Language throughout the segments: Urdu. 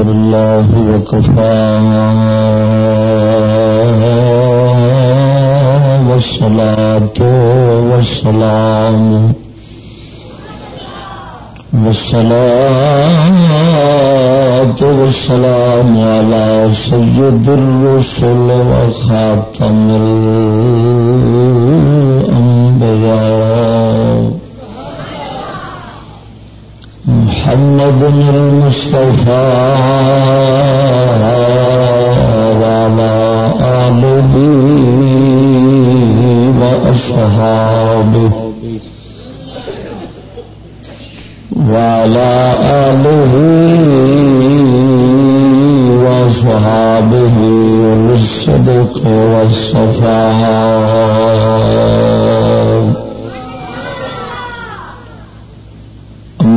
الله وكفى والصلاة والسلام والصلاة والسلام على سيد الرسل وخاتم الأنبياء محمد المصطفى وعلى آله وأصحابه وعلى آله وصحابه بالصدق والصفاء.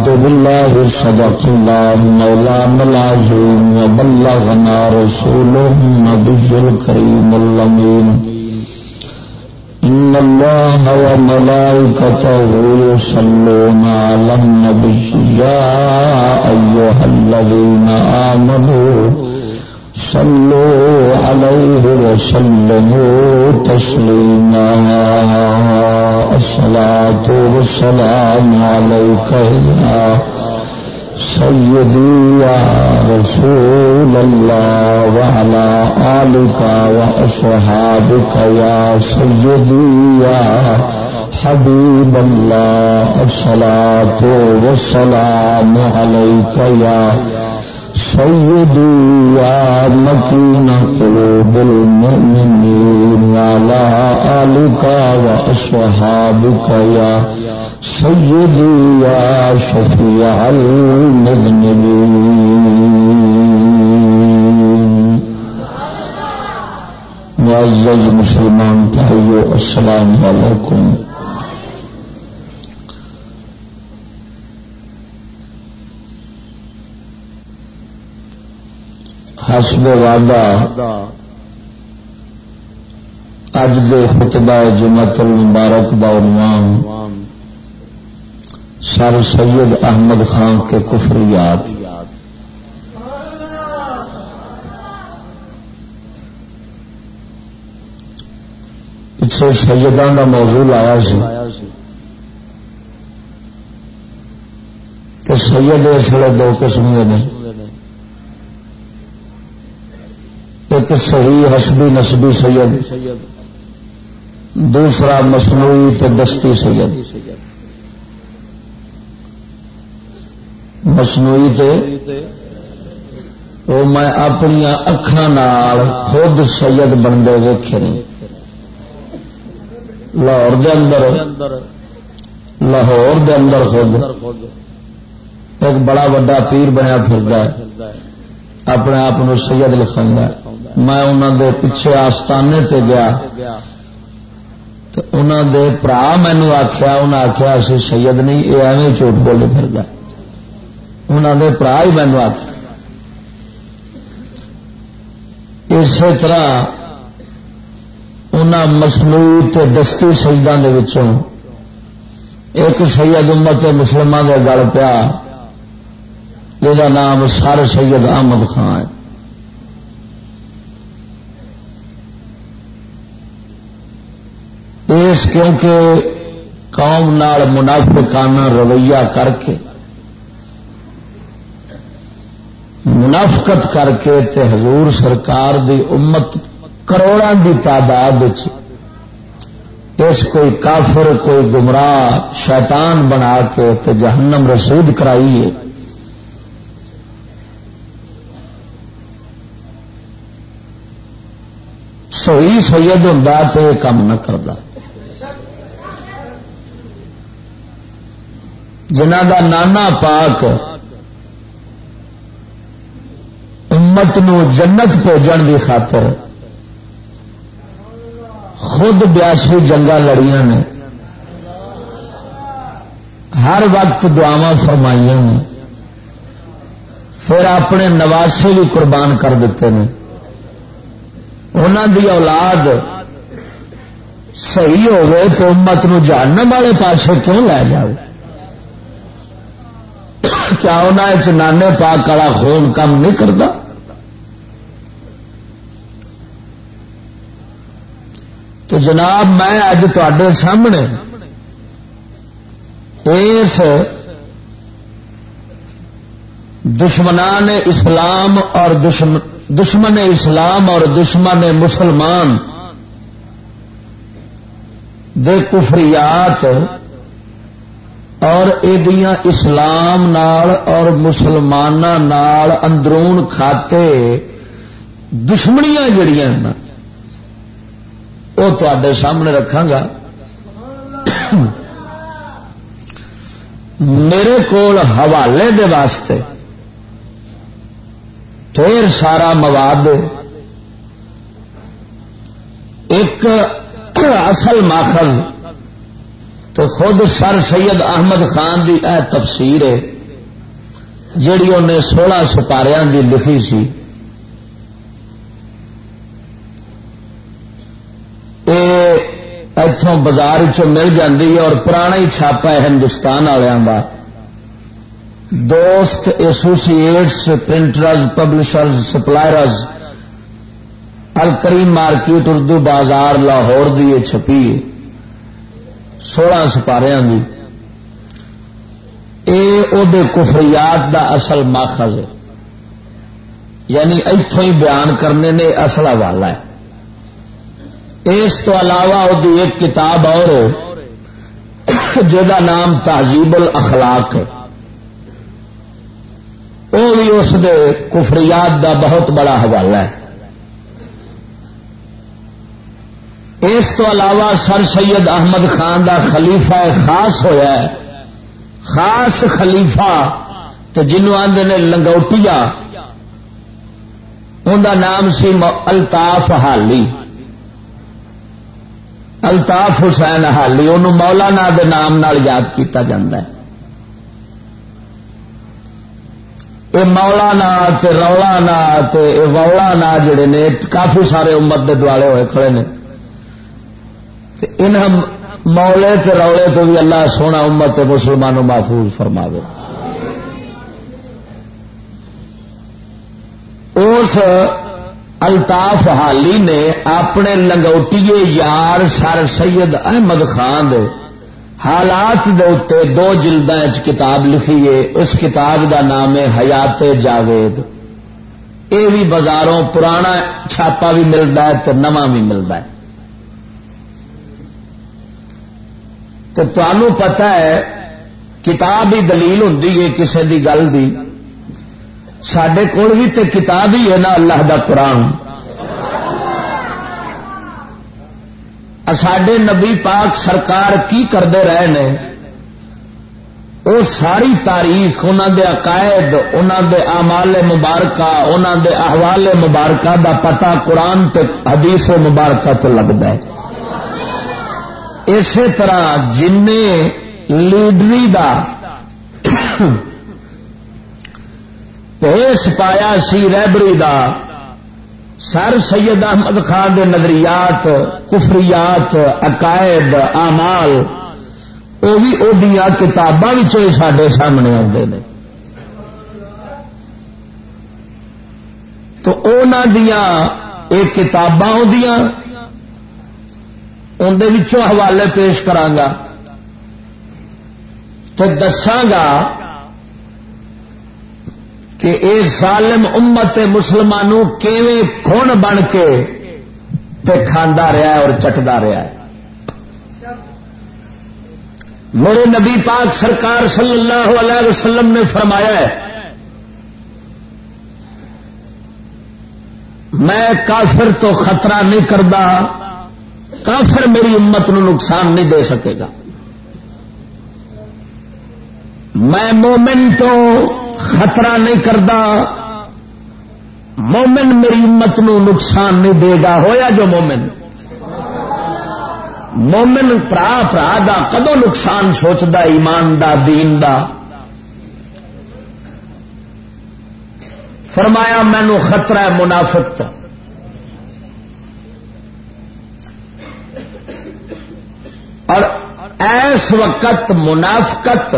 آمنت بالله صدق الله مولانا العظيم وبلغنا رسوله النبي الكريم اللمين إن الله وملائكته يصلون على النبي يا أيها الذين آمنوا صلوا عليه وسلموا تسليما الصلاة والسلام عليك يا سيدي يا رسول الله وعلى آلك وأصحابك يا سيدي يا حبيب الله الصلاة والسلام عليك يا سيدي يا مكين قلوب المؤمنين وعلى آلك وأصحابك يا سيدي يا شفيع المذنبين. معزز مسلمان تحیو السلام علیکم حسب وعدہ اج دے خطبہ جمعت المبارک دا عنوان سر سید احمد خان کے کفریات پچھے سیدان کا موضوع آیا سی۔ تو سید اس لیے دو قسم کے ہیں ایک صحیح حسبی نسبی سید، دوسرا مصنوعی تے دستی سید۔ مصنوعی تے وہ میں اپنی اکھان خود سید بنتے ویخے نہیں لاہور دے اندر، لاہور دے اندر خود ایک بڑا وا پیر بنیا پھر اپنے آپ سید لکھا میں انہوں دے پیچھے آستانے تے گیا تو انہوں دے برا مینو آخیا انہیں آخیا اسی سید نہیں یہ ایویں چوٹ بولے پھر گیا انہوں دے برا ہی مینو آخیا اسی طرح انہوں مصنوعی دستی سجدان دے ایک سید امت مسلمان کے گل پیا جا نام سر سید احمد خان ہے۔ اس کیونکہ قوم نال منافقانہ رویہ کر کے، منافقت کر کے تے حضور سرکار دی امت کروڑوں دی تعداد اس کوئی کافر، کوئی گمراہ شیطان بنا کے تے جہنم رسید کرائیے۔ سوئی سید ہوں تو یہ کام نہ کرتا جنہ کا نانا پاک امت نو جنت پہنچن کی خاطر خود بیاسی جنگ لڑیاں نے۔ ہر وقت دعوا فرمائی نے۔ پھر اپنے نواسے بھی قربان کر دیتے ہیں انہوں دی اولاد صحیح ہوگی تو امت نو جاننے والے پاس کیوں لے جاؤ؟ کیا انہیں نانے پاک والا خون کم نہیں کرتا؟ تو جناب میں اج تے سامنے اس دشمنان اسلام اور دشمن اسلام اور دشمن مسلمان دے کفریات اور اسلام نال اور مسلمان اندرون کھاتے دشمنیاں جڑیاں وہ تے سامنے رکھا گا۔ میرے کول حوالے دے واسطے ڈیر سارا مواد ایک اصل ماخذ تو خود سر سید احمد خان دی اے تفسیر ہے، جیڑی انہیں سولہ سپاریا دی لکھی سی۔ اتوں بازار چ مل جاتی ہے اور پرانا ہی چھاپا ہے ہندوستان والوں کا دوست associates printers publishers suppliers Alkarim market, Urdu Bazar, Lahore دی چھپی سولہ سپاریا کی کفریات دا اصل ماخذ ہے۔ یعنی اتوں ہی بیان کرنے نے اصل حوالہ ہے۔ اس تو علاوہ وہ ایک کتاب اور جا نام تہذیب الاخلاق ہے۔ وہ بھی اس دے کفریات دا بہت بڑا حوالہ ہے۔ اس تو علاوہ سر سید احمد خان دا خلیفہ خاص ہویا ہے۔ خاص خلیفہ تو جنوب آدھے نے لنگوٹیا ان کا نام سی الطاف حالی۔ الطاف حسین حالی انہوں مولانا دے نام یاد کیتا جاندہ ہے۔ یہ مولا نا رولا نا وولا نا جڑے نے، کافی سارے امت دے دوالے ہوئے کھڑے نے۔ ان مولے تے رولے تو بھی اللہ سونا امت مسلمانوں محفوظ فرما دے اس الطاف حالی نے اپنے لنگوٹیے یار سر سید احمد خان دے حالات دے دو جلد کتاب لکھی ہے۔ اس کتاب دا نام ہے حیات جاوید۔ یہ بھی بازاروں پرانا چھاپا بھی ملتا ہے تو نواں بھی ملتا ہے۔ تو تمہوں پتا ہے کتاب ہی دلیل ہوں کسی کی گل کی سڈے کول بھی تو کتاب ہی ہے نا اللہ دا قرآن۔ سڈے نبی پاک سرکار کی کرتے رہے نے؟ وہ ساری تاریخ انہوں دے عقائد انہوں دے امال مبارکہ انہوں دے احوال مبارکہ دا پتا قرآن تے حدیث مبارکہ تو لگتا ہے۔ اسی طرح جن لیڈری دا پیش پایا سی ریبری دا، سر سید احمد خان کے نظریات، کفریات، عقائد امال وہ بھی وہ کتاباں سڈے سامنے آتے ہیں تو یہ کتاباں اندر حوالے پیش کرانگا۔ تو دساگا کہ اے ظالم امت مسلمانوں کھون بن کے تے کھانا رہا ہے اور چٹتا رہا ہے۔ میرے نبی پاک سرکار صلی اللہ علیہ وسلم نے فرمایا ہے، میں کافر تو خطرہ نہیں کرتا کافر میری امت نو نقصان نہیں دے سکے گا۔ میں مومن تو خطرہ نہیں کرتا مومن میری امت نو نقصان نہیں دے گا۔ ہویا جو مومن؟ مومن پرا پرا دا کدو نقصان سوچتا ایمان دا، دین دا؟ فرمایا مینو خطرہ ہے منافق اور ایس وقت منافقت،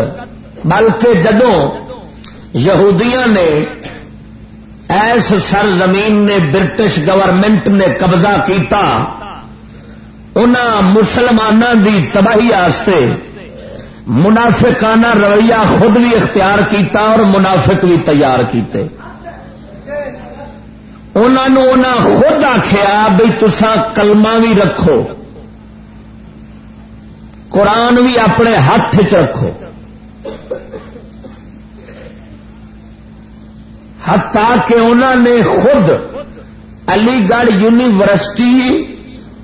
بلکہ جدوں یہودیاں نے ایس سر زمین نے، برٹش گورنمنٹ نے قبضہ کیتا ان مسلمانوں دی تباہی آستے منافقانہ رویہ خود بھی اختیار کیتا اور منافق بھی تیار کیتے۔ انہوں خود آخیا بھائی تسا کلمہ بھی رکھو۔ قرآن بھی اپنے ہاتھ چ رکھو۔ ہتا کہ انہوں نے خود علی گڑھ یونیورسٹی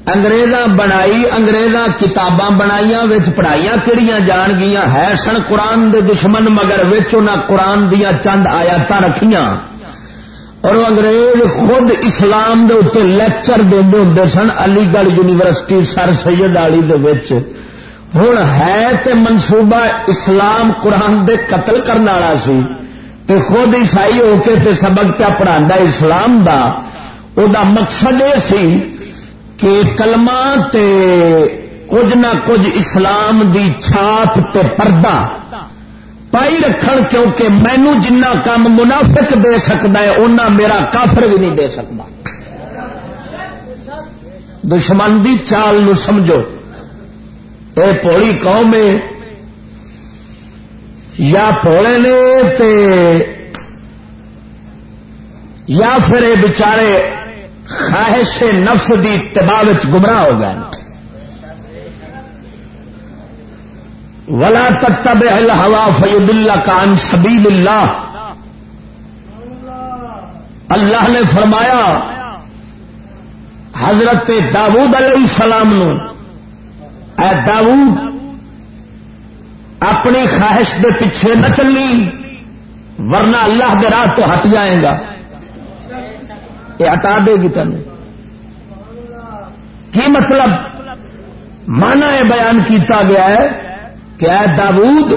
انگریزاں بنائی اگریزاں کتاباں بنائی پڑھائیاں کہڑیاں جان گیا ہے سن قرآن دے دشمن مگر قرآن دیا چند آیات رکھیاں۔ اور انگریز خود اسلام دے اتنے لیکچر دے ہوں سن علی گڑھ یونیورسٹی سر سید آلی ہوں ہے تے منصوبہ اسلام قرآن دے قتل کرنے والا سی تے خود عیسائی ہو کے تے سبق پہ پڑھا اسلام دا او دا مقصد یہ سی کہ کلمہ تے کچھ نہ کچھ اسلام دی چھاپ تے پردہ پائی رکھن کیونکہ مینو جنہ کام منافق دے سکتا ہے اُنہ میرا کافر بھی نہیں دے سکتا دشمن دی چال نو سمجھو۔ اے پولی قوم ہے۔ یا پوڑے نے تے یا پھر یہ بچارے خواہش نفس دی اتباع گمراہ ہو گئے۔ ولا تب ہوا فیب اللہ کان سبیل اللہ اللہ نے فرمایا، حضرت داود علیہ السلام نو اے داود اپنی خواہش دے پیچھے نہ چلی، ورنہ اللہ دے راہ تو ہٹ جائے گا۔ یہ ہٹا دے گی تین کی مطلب؟ مانا یہ بیان کیتا گیا ہے کہ اے داود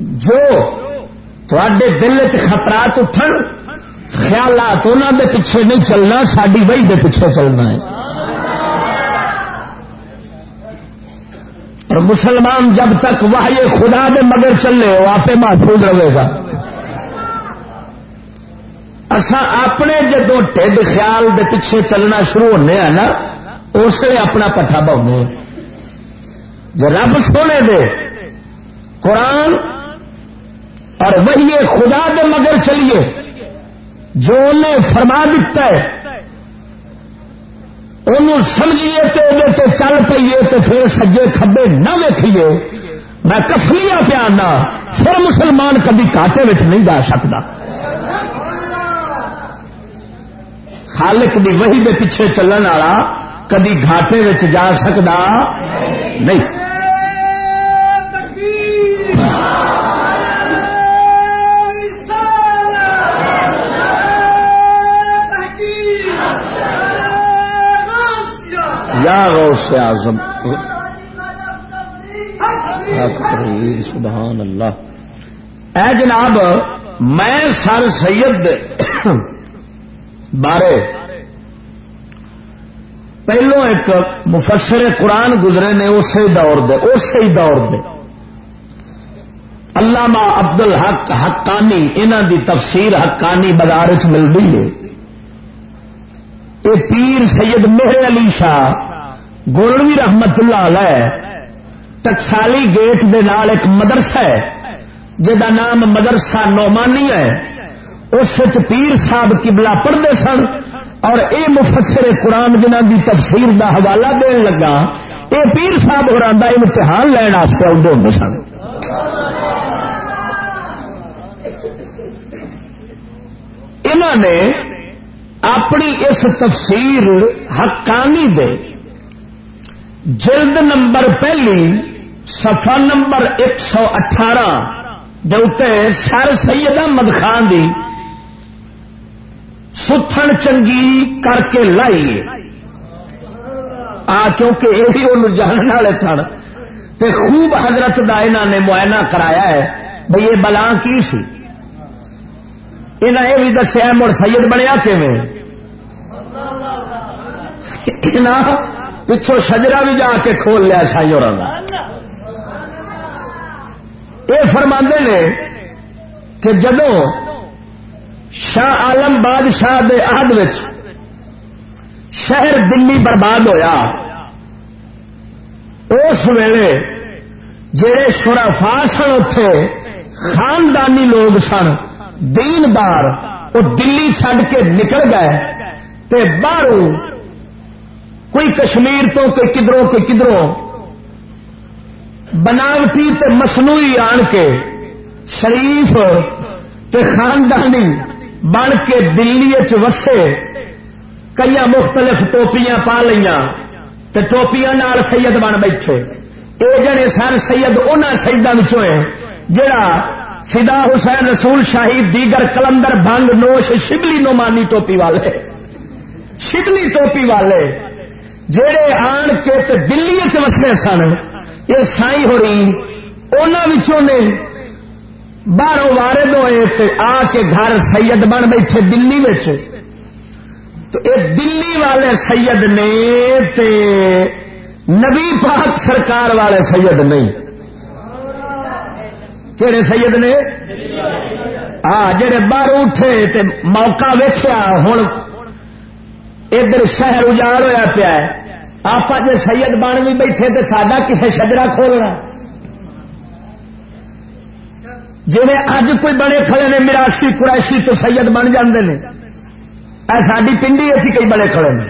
جو تھوڑے دل چ خطرات اٹھن، خیالات انہوں دے پیچھے نہیں چلنا ساری وہی دے پیچھے چلنا ہے۔ اور مسلمان جب تک وہ خدا دے مگر چلے، وہ آپ محفوظ رہے گا۔ اصا اپنے جدو ٹھڈ خیال دے پیچھے چلنا شروع ہونے ہیں نا اس لیے اپنا پٹھا بہنے جو رب سونے دے قرآن اور وہی خدا دے مگر چلیے، جو انہیں فرما دیتا ہے، انہوں سمجھیے تو وہ چل پیے پھر سجے کبے نہ ویکھیے۔ میں کسمیا پیانا پھر مسلمان کبھی کاٹے نہیں جا سکتا خالق دی وہی دے پیچھے چلن والا کدی گھاٹے جا سکتا نہیں۔ یا غوث اعظم. سبحان اللہ. اے جناب، میں سر سید بارے پہلو ایک مفسر قرآن گزرے نے، اسی دور دے، اسی دور دے. علامہ عبد الحق حقانی انہوں دی تفسیر حقانی بازار چ ملتی ہے. یہ پیر سید مہر علی شاہ گولوی رحمت اللہ علیہ ٹکسالی گیٹ دے نال ایک مدرسہ ہے جا نام مدرسہ نومانی ہے۔ اس پیر صاحب کبلا پڑھتے سن اور اے مفسر قرآن جنہ دی تفسیر دا حوالہ دین لگا یہ پیر صاحب ہو رہا امتحان لین واسطے آدھے ہوں سن۔ انہوں نے اپنی اس تفسیر حقانی دے جلد نمبر پہلی سفا نمبر ایک سو اٹھارہ سر سید احمد خان دی ستھن چنگی کر کے لائی آ، کیونکہ یہ بھی وہ جاننے والے سن۔ تے خوب حضرت دا انہوں نے معائنہ کرایا ہے۔ بھئی یہ بلا کی سی؟ انہیں یہ بھی دسیا مڑ سید بنیا پچھو شجرا بھی جا کے کھول لیا شاہی اور یہ فرما نے کہ جدو شاہ عالم بادشاہ دے آد شہر دلی برباد ہویا، اس ویلے جہے شرافا سن اتے خاندانی لوگ سن دیندار وہ دلی چڈ کے نکل گئے تے باہر کوئی کشمیر تو کوئی کدروں کوئی کدروں۔ بناوٹی تے مصنوعی آن کے شریف تے خاندانی بن کے دلی وسے کئی مختلف ٹوپیاں پا لیا ٹوپیاں نال سید بن بیٹھے۔ یہ جنے سن سید ان سیدان جڑا فدا حسین رسول شاہی دیگر کلندر بنگ نوش شبلی نومانی ٹوپی والے، شبلی ٹوپی والے۔ جڑے آن کے دلی چسے سن، یہ سائی ہو رہی نے باہروں وارد ہوئے آ کے گھر سید بن بیٹھے دلی تو یہ دلی والے سید نے تے نبی پاک سرکار والے سید نہیں۔ کہڑے سید نے؟ ہاں جڑے باہر اٹھے تے موقع ویخیا ہوں ادھر شہر اجاڑ ہوا پیا آپ جی سید بن بھی بیٹھے تو سڈا کسے شجرا کھولنا۔ جی اج کوئی بڑے کھڑے نے مراسی قریشی تو سید بن جاندے نے۔ اے ساری پنڈی اسی کئی بڑے کھڑے نے۔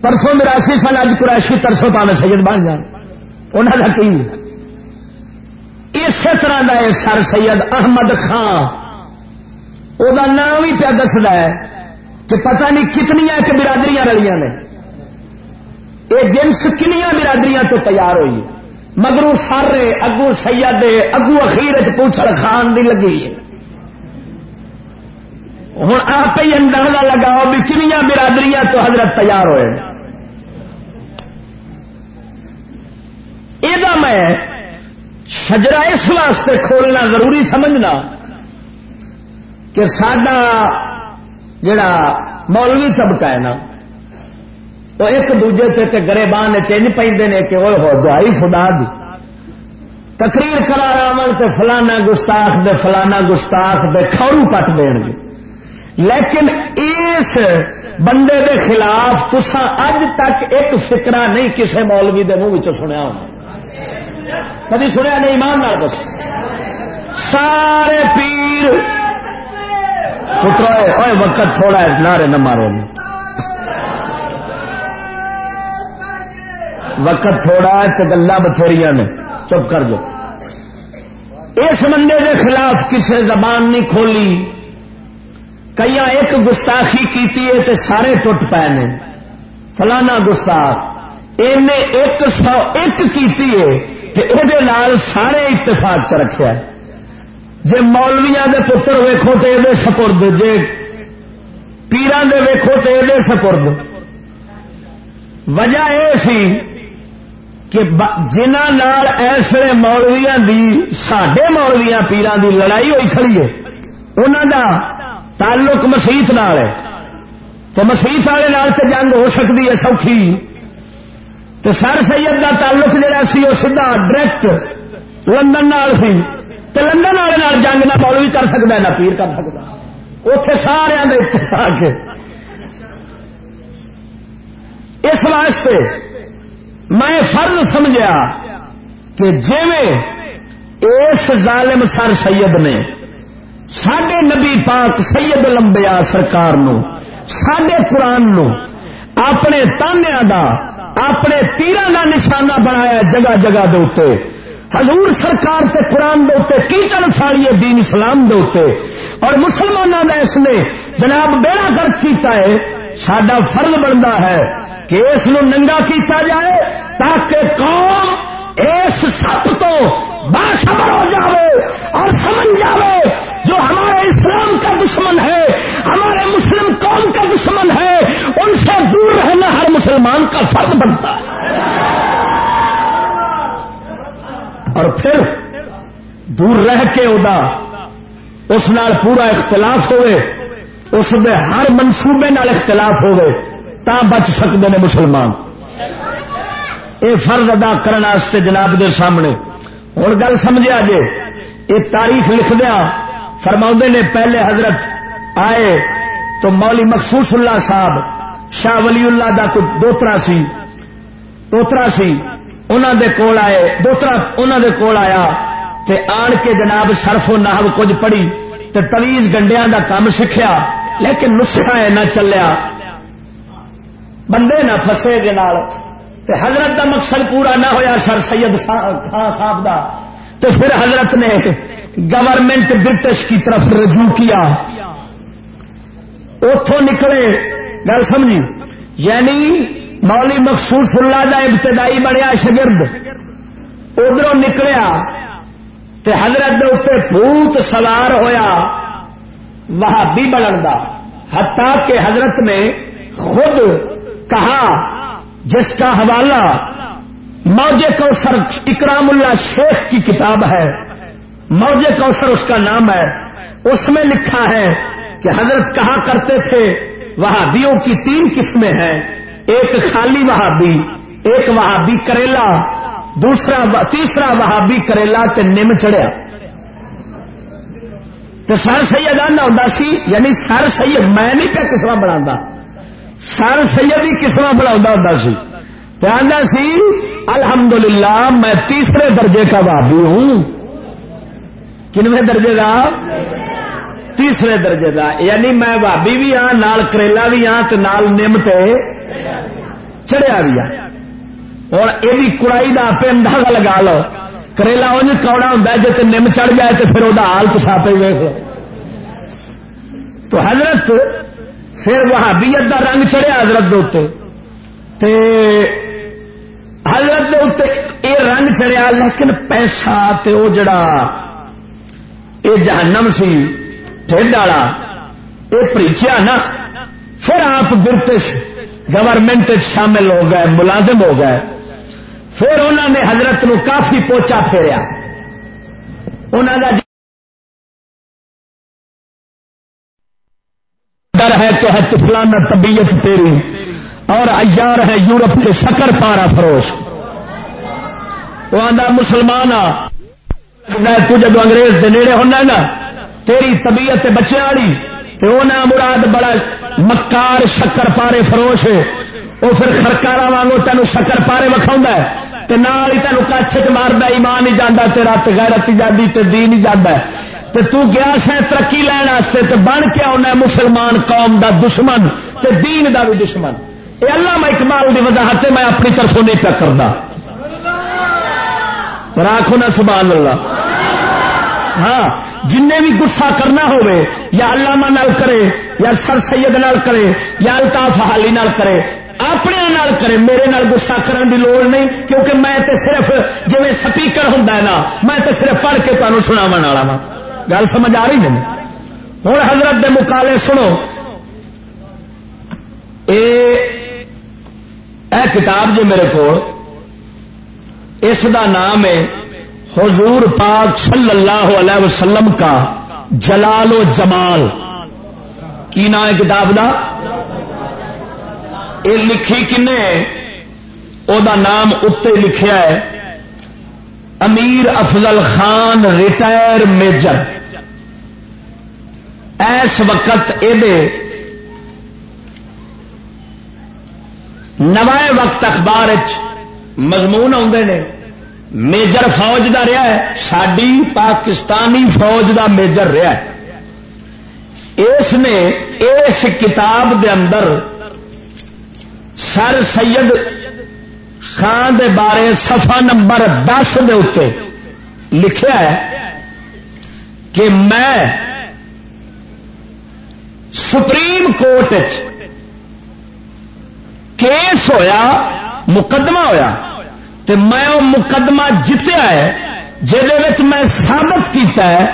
پرسوں مراسی سال اج قریشی، ترسوں پانے سید بن جان۔ انہوں کا کی؟ اسی طرح کا ہے سر سید احمد خان وہ نام ہی پیا دستا ہے۔ کہ پتہ نہیں کتنی ایک برادریاں رلیاں نے۔ یہ جنس کنیا برادریاں تو تیار ہوئی۔ مگرو سارے اگو سید اگو اخیر پوچھڑ خان دی لگی۔ ہوں آپ ہی اندازہ لگاؤ بھی کنیا برادریاں تو حضرت تیار ہوئے۔ یہ میں شجرا اس واسطے کھولنا ضروری سمجھنا کہ سڈا جڑا مولوی طبقہ ہے نا، وہ ایک دوجے تے گرےبان چنج پہ کہ وہ ہو دعائی خدا دی۔ تقریر کرا رہا ہاں تے فلانا گستاخ دے، فلانا گستاخ دے کھڑو پٹ دین گے۔ لیکن اس بندے دے خلاف تسا اج تک ایک فکرا نہیں کسے مولوی دے منہ سنیا ہونا۔ کبھی سنیا نہیں، ایمان نال سارے پیر پترو وقت تھوڑا ہے، نعرے نہ مارو جی۔ وقت تھوڑا ہے تو گلا بتھیری نے، چپ کر دو اس بندے کے خلاف کسی زبان نہیں کھولی۔ کئی ایک گستاخی کی سارے ٹوٹ پے نے۔ فلانا گستاخ ایک سو ایک کیتی ہے یہ سارے اتفاق چ رکھا جی مولویا کے پتر ویکو تو یہ سپرد جی پیران دے ویکو تو یہ سپرد۔ وجہ یہ سی کہ جنہ ایسے مولویا دی سڈے مولویا پیران دی لڑائی ہوئی کھڑی ہے انہوں دا تعلق مسیت نال ہے۔ تو مسیت والے تو جنگ ہو سکتی ہے، سوکھی۔ تو سر سید کا تعلق جہا سی وہ سیدا ڈائریکٹ لندن سی۔ تو لندن والے جنگ نہ پاؤ بھی کر سکتا نہ پیر کر سکتا اتے سارا اتفاق اس واسطے میں فرض سمجھا کہ جی اس ظالم سر سید نے سڈے نبی پاک سید لمبیا سرکار نو سڈے قرآن نو اپنے تانیا کا اپنے تیران کا نشانہ بنایا جگہ جگہ دے حضور سرکار تے قرآن دے کیچن ساڑی دین اسلام دے اور مسلمانوں نے اس نے جناب بیڑا گرد کیتا ہے سڈا فرض بنتا ہے کہ اس ننگا کیتا جائے تاکہ قوم اس سب تو باخبر ہو جاوے اور سمجھ جاوے جو ہمارے اسلام کا دشمن ہے، ہمارے مسلم قوم کا دشمن ہے، ان سے دور رہنا ہر مسلمان کا فرض بنتا ہے۔ اور پھر دور رہ کے ادا، اس نال پورا اختلاف ہوئے، اس میں ہر منصوبے نال اختلاف ہوئے، تا بچ سکتے ہیں مسلمان۔ یہ فرض ادا کرنے جناب دے سامنے۔ ہوں گل سمجھا جے، یہ تاریخ لکھ دیا فرما نے پہلے حضرت آئے تو مولی مخصوص اللہ صاحب، شاہ ولی اللہ دا کوئی دوترا سی دوترا سی۔ انہوں دے کول آئے دوترا انہوں دے کول آیا تے آن کے جناب سرف و نحو کچھ پڑھی تے تویز گنڈیا دا کام سیکھا لیکن نسخہ نہ چلیا۔ بندے نہ فسے جنال تے حضرت دا مقصد پورا نہ ہویا سر سید خان صاحب دا۔ تو پھر حضرت نے گورنمنٹ برٹش کی طرف رجوع کیا۔ اتوں نکلے، گل سمجھی؟ یعنی مولی مخصوص اللہ دا ابتدائی بنیا شگرد۔ ادھر نکلیا تے حضرت دے اتنے پوت سوار ہویا، وہابی بنن دا۔ حتیٰ کہ حضرت نے خود کہا، جس کا حوالہ موج کوثر اکرام اللہ شیخ کی کتاب ہے، موج کوثر اس کا نام ہے۔ اس میں لکھا ہے کہ حضرت کہا کرتے تھے، وہابیوں کی تین قسمیں ہیں۔ ایک خالی وہابی، ایک وہابی کریلا، دوسرا تیسرا وہابی کریلا تے نم چڑھیا۔ تو سر سید آنا ہوں سی یعنی سر سید میں نہیں پیا قسم بنا سر سید ہی قسم بنا ہوں سی۔ آدھا سی، الحمدللہ میں تیسرے درجے کا بابی ہوں۔ کنویں درجے کا تیسرے درجے کا یعنی میں بابی بھی ہاں نال کریلا بھی ہاں تو نال نمتے چڑیا بھی ہاں۔ اور یہ بھی کڑائی کا آپ اندازہ لگا لو۔ کریلا انج کوڑا ہوں جی نم چڑھ جائے تو پھر وہ حال تو چھاپے ویک تو حضرت پھر وہاں بیت کا رنگ چڑھیا حضرت تے حضرت یہ رنگ چڑیا لیکن پیسہ تے وہ جڑا یہ جہنم سی۔ ٹھنڈ والا۔ یہ پریچیا نا، پھر آپ برٹش گورنمنٹ شامل ہو گئے، ملازم ہو گئے۔ پھر انہوں نے حضرت نو کافی پوچا پھیریا۔ انہوں کا جی- ڈر ہے کہ ہے فلانا طبیعت تیری اور ایار ہے یورپ کے شکر پارا فروش۔ وہ آدھا مسلمان تو جب انگریز کے نیڑے ہونا نا تیری طبیعت بچے والی تو نہ مراد بڑا مکار شکر پارے فروش ہے۔ وہ پھر خرکارا وانگو تینوں شکر پارے وکھاؤں ہے۔ تے نال ہی تینوں کچھ چ ماردا ایمان نہیں جانا تیرا غیرت جاندی، تے دین ہی جانا تے تو گیا سا ترقی لین واسطے، تے بن کے آنا مسلمان قوم دا دشمن، تے دین دا بھی دشمن۔ یہ اللہ میں اقبال کی وضاحت میں اپنی طرفوں نہیں پیا کرتا راکھو نا سبحان اللہ۔ ہاں جن بھی گسا کرنا ہوئے، یا علامہ نال کرے، یا سر سید نال کرے، یا الطاف حالی نال کرے، اپنے نال کرے، میرے نال گسا کرنے کی لوڑ نہیں، کیونکہ میں تے صرف جی سپیکر ہوں نا، میں تے صرف پڑھ کے تمہیں سنا والا وا گل سمجھ آ رہی ہے ہوں حضرت دے مقالے سنو۔ اے اے کتاب جو میرے کو اس دا نام ہے حضور پاک صلی اللہ علیہ وسلم کا جلال و جمال کی نام ہے کتاب دا؟ یہ لکھی کن او دا نام اتنے لکھیا ہے، امیر افضل خان ریٹائر میجر۔ ایس وقت یہ نوائے وقت اخبار مضمون آدھے نے۔ میجر فوج کا رہا ہے ساری پاکستانی فوج کا میجر رہا ہے۔ اس نے اس کتاب دے اندر سر سید خان دے بارے سفا نمبر دس دے لکھا ہے کہ میں سپریم کورٹ کیس ہویا، مقدمہ ہویا۔ تے میں وہ مقدمہ جتیا ہے جہد میں ثابت کیتا ہے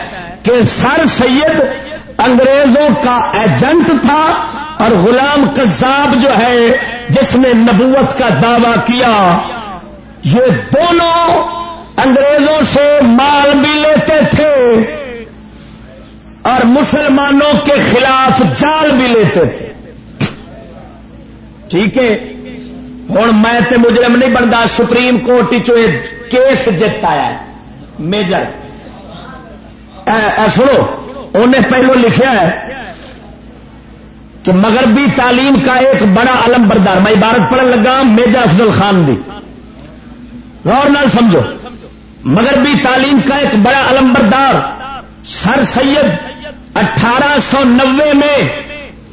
کہ سر سید انگریزوں کا ایجنٹ تھا اور غلام کذاب جو ہے، جس نے نبوت کا دعوی کیا۔ یہ دونوں انگریزوں سے مال بھی لیتے تھے اور مسلمانوں کے خلاف جال بھی لیتے تھے۔ ٹھیک ہے؟ ہوں میں تے مجرم نہیں بنتا سپریم کورٹ کیس جتایا میجر۔ سنو انہیں پہلو لکھا ہے کہ مغربی تعلیم کا ایک بڑا علم بردار، میں عبارت پڑھن لگا میجر افضل خان دی۔ غور نال سمجھو، مغربی تعلیم کا ایک بڑا علم بردار، سر سید اٹھارہ سو نوے میں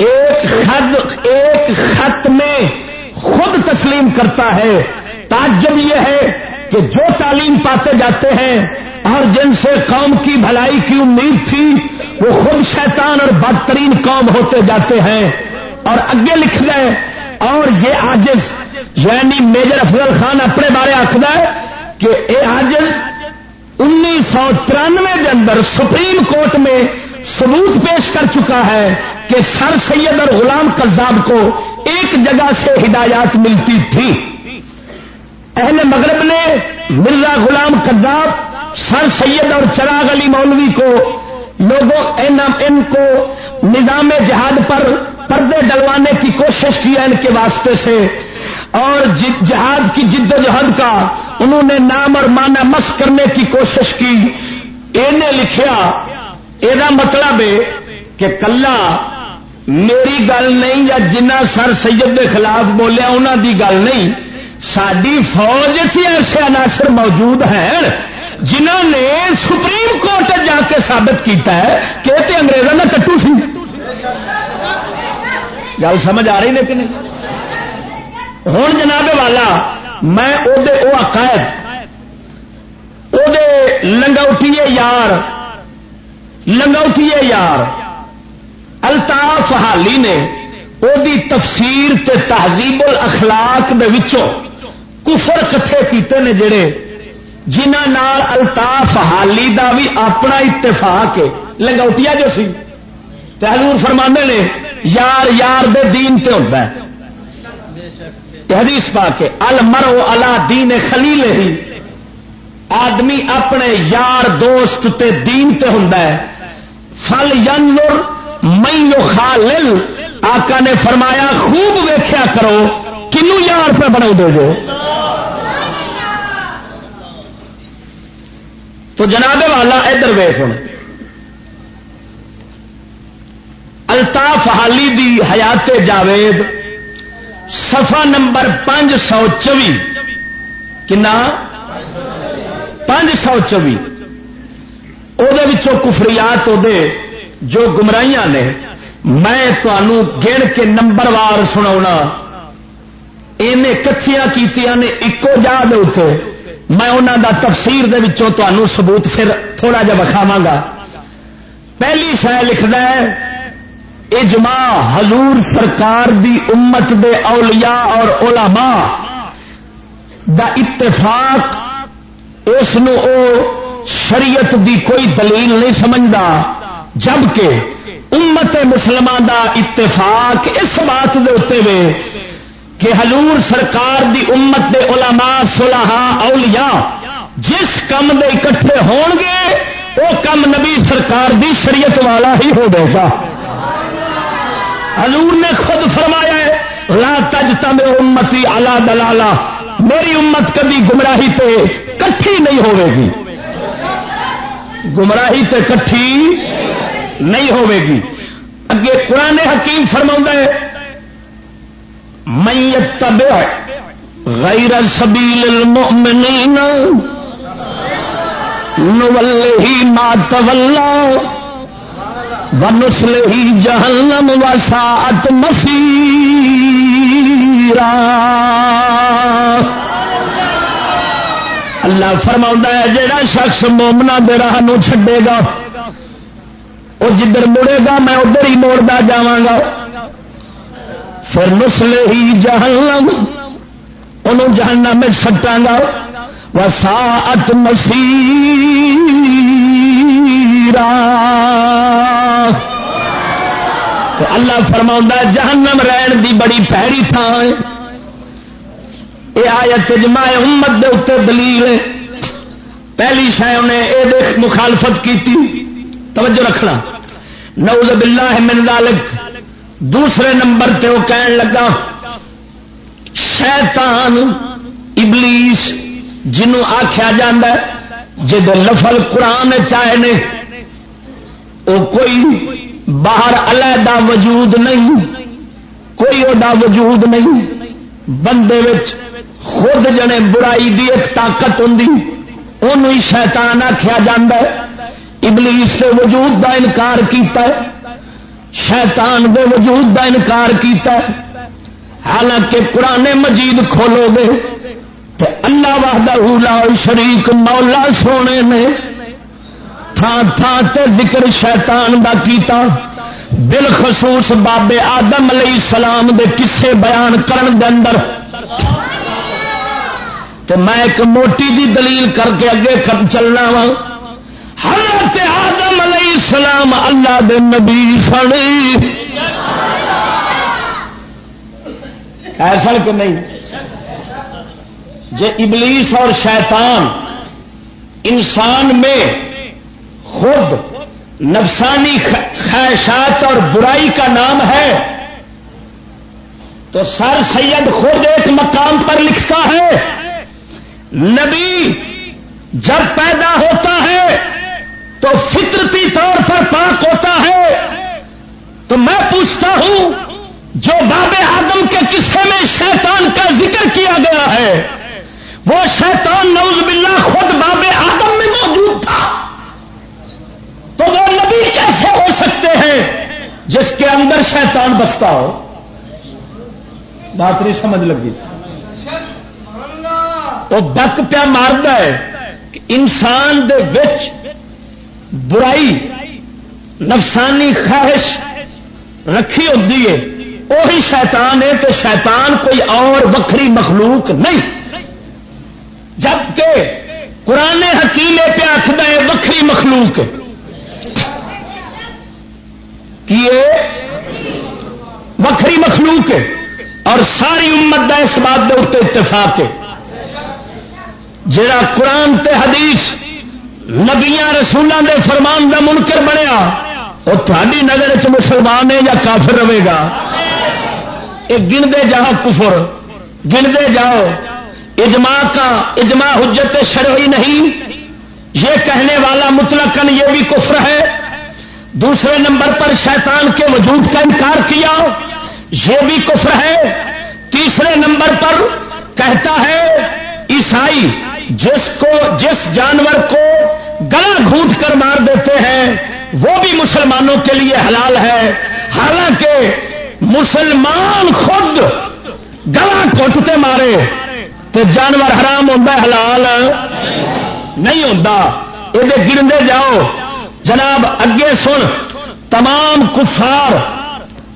ایک خط ایک خط میں خود تسلیم کرتا ہے۔ تعجب یہ ہے کہ جو تعلیم پاتے جاتے ہیں اور جن سے قوم کی بھلائی کی امید تھی، وہ خود شیطان اور بدترین قوم ہوتے جاتے ہیں۔ اور اگے لکھ گئے اور یہ آجز یعنی میجر افضل خان اپنے بارے آخر ہے کہ یہ آجز انیس سو ترانوے کے اندر سپریم کورٹ میں ثبوت پیش کر چکا ہے کہ سر سید اور غلام کذاب کو ایک جگہ سے ہدایات ملتی تھی۔ اہل مغرب نے مرزا غلام کذاب، سر سید اور چراغ علی مولوی کو، لوگوں ان کو نظام جہاد پر پردے ڈلوانے کی کوشش کی ہے ان کے واسطے سے۔ اور جی- جہاد کی جد و جہد کا انہوں نے نام اور مانا مس کرنے کی کوشش کی۔ انہیں لکھیا یہ مطلب ہے کہ کلا میری گل نہیں یا جنہ سر سید کے خلاف بولیا انہوں دی گل نہیں ساری فوج سے ایسے عناصر موجود ہیں جنہوں نے سپریم کورٹ جا کے ثابت کیتا ہے کہ انگریزوں کا کٹو سی۔ گل سمجھ آ رہی لیکن ہوں جناب والا، میں او عقائد لنگوٹیے یار لنگوٹیے یار۔ الطاف حالی نے وہ تفسیر تے تہذیب الاخلاق دے وچوں کفر کٹھے کیتے نے جڑے جنہ الطاف حالی دا بھی اپنا اتفاق ہے۔ لنگوٹیا جو سی حضور فرما نے، یار یار دے دین تے ہوتا ہے۔ حدیث پا کے المرو الا دین خلیل ہی، آدمی اپنے یار دوست تے دین تے ہوں فل ینر مئی خالل آقا نے فرمایا، خوب ویخیا کرو، کنو یار پہ بنا دو جو. تو جناب والا ادھر ویخ ہوں الطاف حالی دی حیات جاوید سفا نمبر پانچ سو چوی. کنا؟ پانچ سو چوی. وہ کفریات دے جو گمراہیاں نے میں تنوع گن کے نمبر وار سنا کٹھیاں کیتیاں نے ایکو جا دے اتنے میں انہوں دا تفسیر دے وچوں تنوع ثبوت پھر تھوڑا جا بکھاوا گا پہلی شہ لکھنا ہے اجماع حضور سرکار دی امت دے اولیاء اور علماء دا اتفاق اس او شریعت دی کوئی دلیل نہیں سمجھتا جبکہ امت مسلمان دا اتفاق اس بات دے اتنے کہ حضور سرکار دی امت دے علماء، صلحاء، اولیاء جس کم دے اکٹھے ہون گے وہ کم نبی سرکار دی شریعت والا ہی ہو گا۔ حضور نے خود فرمایا ہے، لا تجتا میں امتی آلہ دلالا میری امت کبھی گمراہی تے کٹھی نہیں ہوے گی۔ گمراہی تے کٹھی نہیں ہوے گی اگے قرآن حکیم فرما ہے میتبع غیر سبیل المؤمنین نوله ما تولى ونسله جهنم وساعت مسيرا اللہ فرما ہے جہا شخص مومنا دے راہ چھڈے گا وہ جدھر مڑے گا، میں ادھر ہی موڑتا جا پھر نسلے ہی جہنم انہوں جہنم میں سٹا گا۔ وساعت مسیرا۔ اللہ فرما جہنم رہن دی بڑی پیڑی تھان ہے۔ یہ آیت جمع امت دے اتنے دلیل پہلی شہ انہیں یہ مخالفت کی توجہ رکھنا۔ نعوذ باللہ من ذالک۔ دوسرے نمبر تے وہ کہن لگا، شیطان، ابلیس، جنوں آخیا جا لفل قرآن چاہے نے وہ کوئی باہر علیحدہ وجود نہیں، کوئی ادا وجود نہیں۔ بندے خود جنے برائی دی ایک طاقت ہوں شیطان آخیا جا ابلیس کے وجود دا انکار کیتا ہے، شیطان دے وجود دا انکار کیتا ہے۔ حالانکہ قرآن مجید کھولو گے تو اللہ وحدہ لا شریک مولا سونے نے تھان تھان تے ذکر شیطان دا کیتا۔ بالخصوص بابے آدم علیہ السلام دے کسے بیان کرن دے اندر تو میں ایک موٹی دی دلیل کر کے اگے چلنا وا۔ حضرت آدم علیہ السلام اللہ دے نبی سن۔ ایسا کہ نہیں؟ جو ابلیس اور شیطان انسان میں خود نفسانی خواہشات اور برائی کا نام ہے، تو سر سید خود ایک مقام پر لکھتا ہے۔ نبی جب پیدا ہوتا ہے تو فطرتی طور پر پاک ہوتا ہے تو میں پوچھتا ہوں، جو باب آدم کے قصے میں شیطان کا ذکر کیا گیا ہے، وہ شیطان نوز باللہ خود باب آدم میں موجود تھا۔ تو وہ نبی کیسے ہو سکتے ہیں جس کے اندر شیطان بستا ہو؟ بات نہیں سمجھ لگی۔ وہ بک پیا مارد ہے کہ انسان دے وچ برائی، نفسانی خواہش رکھی ہوتی ہے۔ وہی شیطان ہے تو شیطان کوئی اور وکری مخلوق نہیں۔ جبکہ قرآن حکیم پہ آخر ہے وکری مخلوق۔ کی وکری مخلوق۔ ہے اور ساری امت کا اس بات کے اتنے اتفاق ہے۔ جڑا قرآن تے حدیث نبیا رسولوں دے فرمان کا منکر بنیا، وہ تھوڑی نظر چ مسلمان ہے یا کافر رہے گا؟ یہ گنتے جاؤ کفر، گنتے جاؤ۔ اجماع کا، اجماع حجت شرعی نہیں۔ یہ کہنے والا مطلقاً یہ بھی کفر ہے۔ دوسرے نمبر پر شیطان کے وجود کا انکار کیا، یہ بھی کفر ہے۔ تیسرے نمبر پر کہتا ہے، عیسائی جس کو جس جانور کو گلا گھونٹ کر مار دیتے ہیں، وہ بھی مسلمانوں کے لیے حلال ہے۔ حالانکہ مسلمان خود گلا گھٹتے مارے تو جانور حرام ہوتا حلال؟ نہیں ہوتا یہ گرندے جاؤ۔ جناب، اگے سن، تمام کفار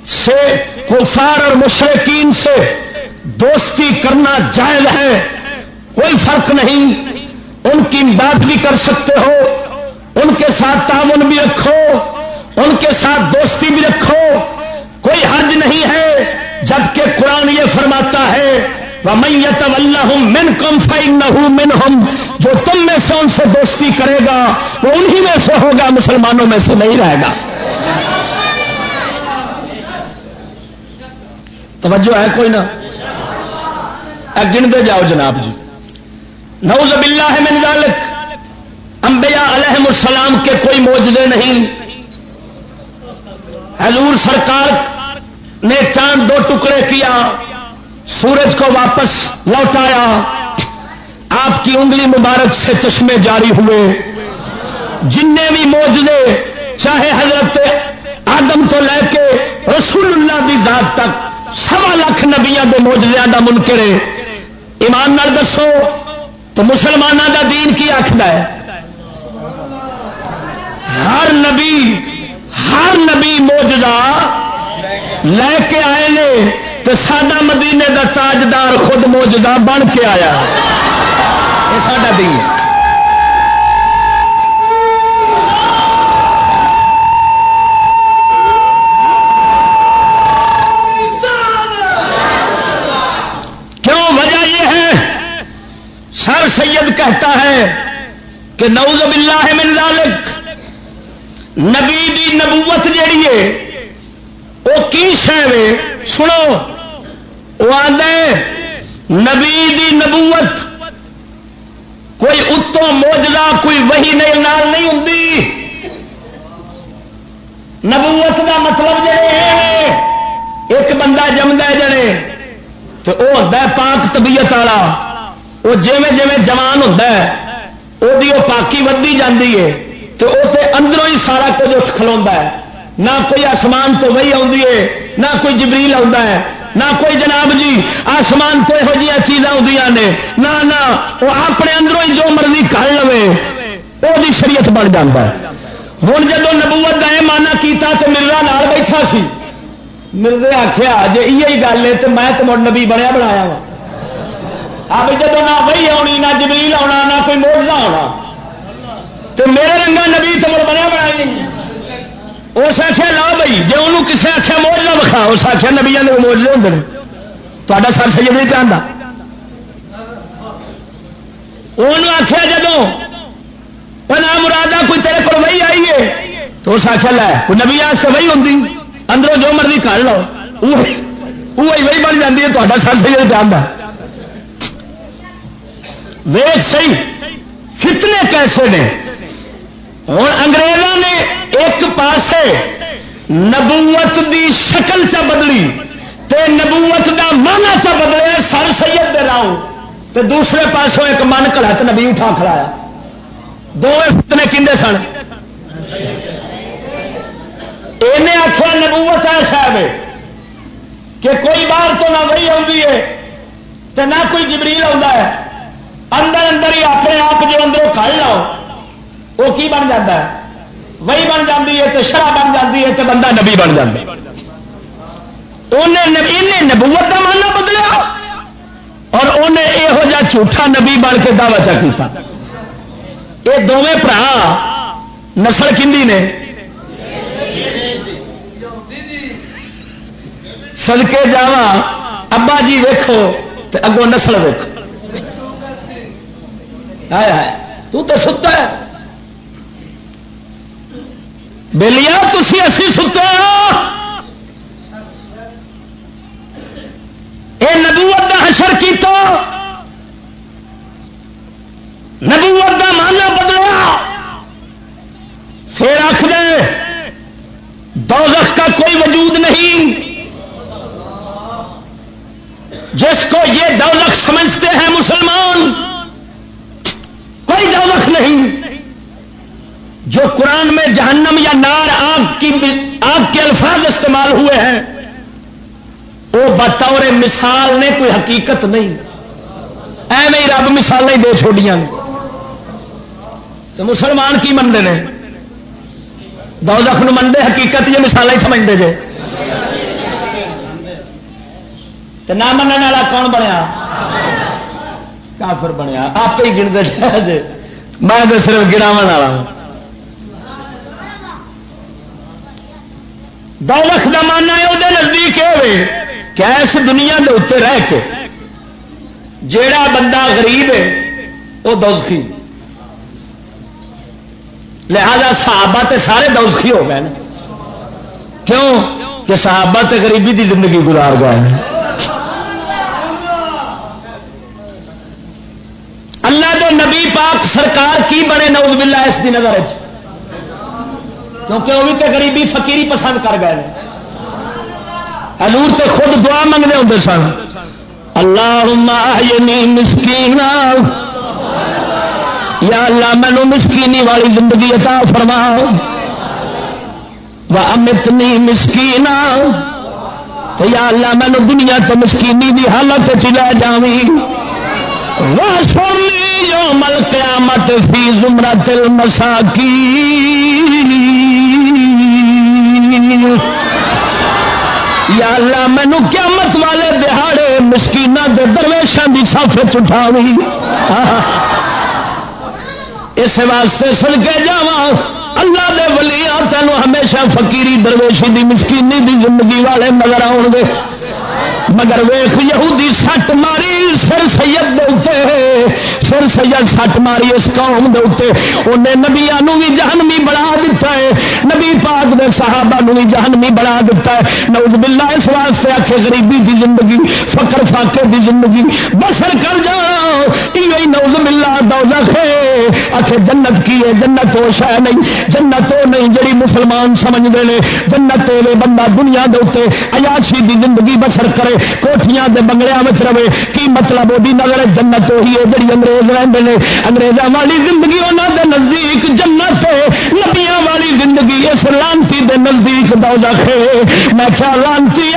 سے، کفار اور مشرقین سے دوستی کرنا جائز ہے۔ کوئی فرق نہیں۔ ان کی بات بھی کر سکتے ہو۔ ان کے ساتھ تعاون بھی رکھو۔ ان کے ساتھ دوستی بھی رکھو۔ کوئی حج نہیں ہے۔ جبکہ قرآن یہ فرماتا ہے میت اللہ من کم فائن نہ ہوں من ہم جو تم میں سے ان سے دوستی کرے گا، وہ انہی میں سے ہوگا، مسلمانوں میں سے نہیں رہے گا۔ توجہ ہے کوئی نہ گن دے جاؤ جناب جی۔ نعوذ باللہ من ذالک انبیاء علیہ السلام کے کوئی موجزے نہیں۔ حضور سرکار نے چاند دو ٹکڑے کیا، سورج کو واپس لوٹایا، آپ کی انگلی مبارک سے چشمے جاری ہوئے۔ جن بھی موجزے چاہے حضرت آدم تو لے کے رسول اللہ کی ذات تک، سوا لاکھ نبیا کے موجزیا کا منکرے۔ ایمان نال دسو تو مسلمانوں کا دین کی آخر ہے؟ ہر نبی ہر نبی موجزہ لے کے آئے نے تو سڈا مدینے کا تاجدار خود موجزہ بن کے آیا۔ یہ سڈا دین ہے۔ کہتا ہے کہ نعوذ باللہ من ذالک، نبی دی نبوت جیڑی ہے وہ کی شہ سنو وہ آدھے نبی دی نبوت کوئی اتوں موجلہ کوئی وہی نہیں نال نہیں ہوں نبوت کا مطلب جڑے ایک بندہ جمد ہے جڑے تو وہ ہوتا ہے پاک طبیعت والا۔ وہ جیویں جیویں جوان ہوتا ہے وہ پاکی ودی جاتی ہے، تو وہ اندروں ہی سارا کچھ اٹھ کھلوا ہے۔ نہ کوئی آسمان تو وہی آئی ہے، نہ کوئی جبریل آتا ہے، نہ کوئی جناب جی آسمان کو یہو جہاں چیزاں آدی نے۔ نہ نہ، وہ اپنے اندروں ہی جو مرضی کر لو وہ شریعت بن جاتا ہے۔ ہوں جب نبوت کا یہ مانا کیتا تو مرزا نال بیٹھا سی۔ مرزے آخیا جی یہ گل ہے تو میں تو نبی بنیا بنایا وا۔ اب جب نہ وہی آنی نہ جبریل آنا نہ کوئی موجہ آنا تو میرے رنگا نبی تو مڑ بنیا بنایا اس آخیا لا بھائی جی انہوں کسی آخیا موجہ بکھا اس آخیا نبیا کے موجے ہوں تا سر سید نہیں چاہتا انہوں آخیا جدو نہ مرادہ کوئی تیرے کو وہی آئی ہے، تو اس آخیا لے، کوئی نبی آج سے وہی ہوں اندروں جو مرضی کر لو۔ وہی وہی بن جاتی ہے تا سر سید چاہتا ویخ سی فتنے کیسے نے؟ ہوں انگریزوں نے ایک پاسے نبوت دی شکل چ بدلی تے نبوت دا مانا چ بدلے سر سید دے راؤ تے دوسرے پاسوں ایک من کلت نبی اٹھا کھڑایا۔ دونوں فتنے کھے سن؟ انہیں آخیا نبوت ایسا ہے کہ کوئی بار تو نہ وہی آتی ہے تو نہ کوئی جبریل آتا ہے۔ اندر اندر ہی اپنے آپ جو اندروں کھڑ لو، وہ کی بن جاتا ہے؟ وہی بن جاتی ہے تو شرح بن جاتی ہے تو بندہ نبی بن جاتا انہیں نبوت کا ماننا بدلیا اور انہیں یہو جا جھوٹا نبی بن کے دعوی چا کیتا۔ یہ دونوں برا نسل کھی نے؟ سدکے جا ابا جی ویکو تو اگوں نسل ویکو تو تو ستا ہے۔ بلیا تھی اسی ستے یہ نبوت کا حشر کی تو نبوت کا مانا بدلا پھر آخ دے دوزخ کا کوئی وجود نہیں۔ جس کو یہ دولت سمجھتے ہیں مسلمان کوئی دولت نہیں جو قرآن میں جہنم یا نار آگ کی آگ کے الفاظ استعمال ہوئے ہیں، وہ بطور مثال نے کوئی حقیقت نہیں۔ ای نہیں رب مثال نہیں دے چھوڑیاں۔ تو مسلمان کی منتے ہیں؟ دو منڈے حقیقت یہ مثال ہی سمجھتے جے۔ تو نہ منع والا کون بنیا؟ کافر بنیا۔ آپ ہی گنتے جی میں تو صرف گراو والا ہوں۔ دو لکھ کا ماننا ہے وہ نزدیک ہوئے کہ اس دنیا کے اتنے رہ کے۔ جیڑا بندہ غریب ہے وہ دوزخی۔ لہذا صحابہ تے سارے دوزخی ہو گئے کیوں؟ کہ صحابہ تے غریبی دی زندگی گزار گئے اللہ دے نبی پاک سرکار کی بنے نوز باللہ اس کی نظر کیونکہ وہ بھی تے غریبی فقیری پسند کر گئے حضور تے خود دعا منگنے ہوں سن۔ اللہ مسکین یا اللہ مینو مسکینی والی زندگی عطا فرماؤ۔ و امتنی مسکین یا اللہ مینو دنیا تو مسکینی دی حالت چلا جاوی سنی یوم القیامت فی زمرت المساکی یا اللہ مینو قیامت والے دہاڑے مسکینہ دے درویشان دی صفحے چٹھاوی اس واسطے سن کے جاواں۔ اللہ دے ولیاں تینوں ہمیشہ فقیری درویشی دی، مسکینی دی زندگی والے نظر آؤ گے۔ مگر ویخ یہودی سٹ ماری سر سید دے سر سید سٹ ماری اس قوم دے انہیں نبیا بھی جہنمی بنا دیتا ہے۔ نبی پاک دے صحابہ بھی جہنمی بنا دیتا ہے۔ نوز باللہ اس واسطے آخے غریبی دی زندگی، فقر فاقے دی زندگی۔ بسر کر جا یہ نوز باللہ دوزخ ہے۔ اچھے جنت کی ہے، جنت وہ شہ نہیں۔ جنت وہ نہیں جڑی مسلمان سمجھتے ہیں جنت بندہ دنیا دے عیاشی دی زندگی بسر کرے۔ کوٹیاں دے بنگلیا رہے، کی مطلب وہ نظر جنت وہی ہے جی انگریز رہتے ہیں انگریزوں والی زندگی انہوں دے نزدیک جنت نبیا والی زندگی اس لانتی دے نزدیک دودا خے میں کیا لانتی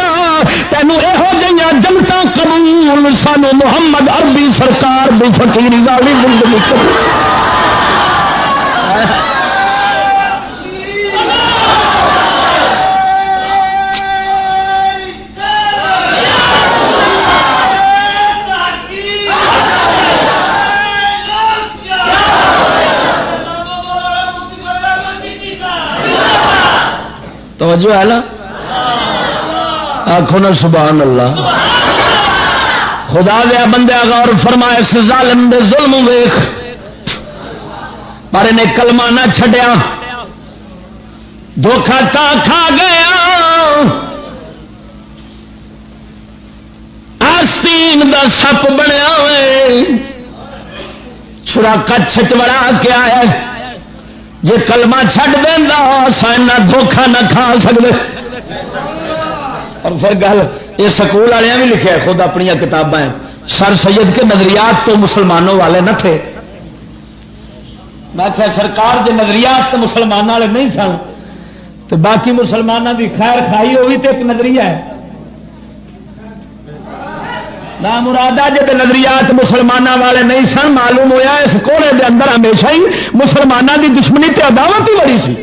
تینوں یہو جہاں جنتا قبول، سانو محمد عربی سرکار دی فقیری والی زندگی۔ قبول آخو نا سبحان اللہ۔ خدا دیا بندے غور فرمائے، اس ظالم دے ظلم ویخ۔ پر انہیں کلمہ نہ چھڈیا۔ دھوکھا تا کھا گیا۔ آستین دا سپ بنیا ہوئے۔ چھڑا کچھ چڑا کے آیا۔ جی کلمہ چھڈ دینا سائنا دھوکھا نہ کھا سکتے اور پھر گل یہ سکول والے بھی لکھے خود اپنی کتابیں سر سید کے نظریات تو مسلمانوں والے نہ تھے۔ میں کہ سرکار جو نظریات تو مسلمانوں والے نہیں سن۔ تو باقی مسلمانوں کی خیر کھائی وہ بھی تو ایک نظریہ ہے۔ نہ مرادہ جب نظریات مسلمانوں والے نہیں سن، معلوم ہوا اس کوڑے دے اندر ہمیشہ ہی مسلمانوں کی دشمنی تے عداوت ہی بڑی سی۔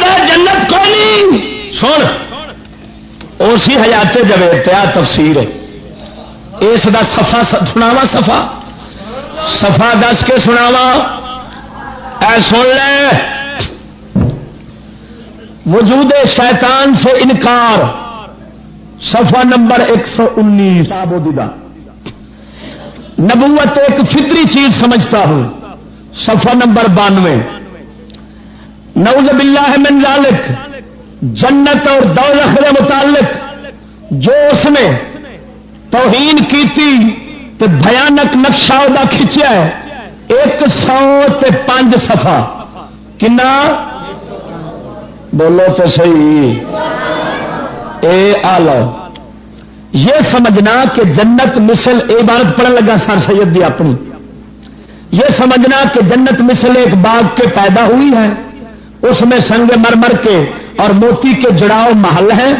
جنت کو نہیں سن، اسی حیات جب تیا تفسیر ہے۔ اس کا سفا سناوا سفا سفا دس کے سناوا اے سن لے۔ وجود شیطان سے انکار۔ سفا نمبر ایک سو انیس۔ نبوت ایک فطری چیز سمجھتا ہوں۔ سفا نمبر بانوے۔ نوز باللہ من ذالک، جنت اور دوزخ کے متعلق، جو اس نے توہین کی تھی تو بھیانک نقشہ دا کھچیا ہے، ایک سو تے پانچ سفا کنا؟ بولو تو صحیح۔ اے آلو یہ سمجھنا کہ جنت مثل اے بارت پڑھن لگا سر سید دی اپنی۔ یہ سمجھنا کہ جنت مثل ایک باغ کے پیدا ہوئی ہے۔ اس میں سنگ مرمر کے اور موتی کے جڑاؤ محل ہیں۔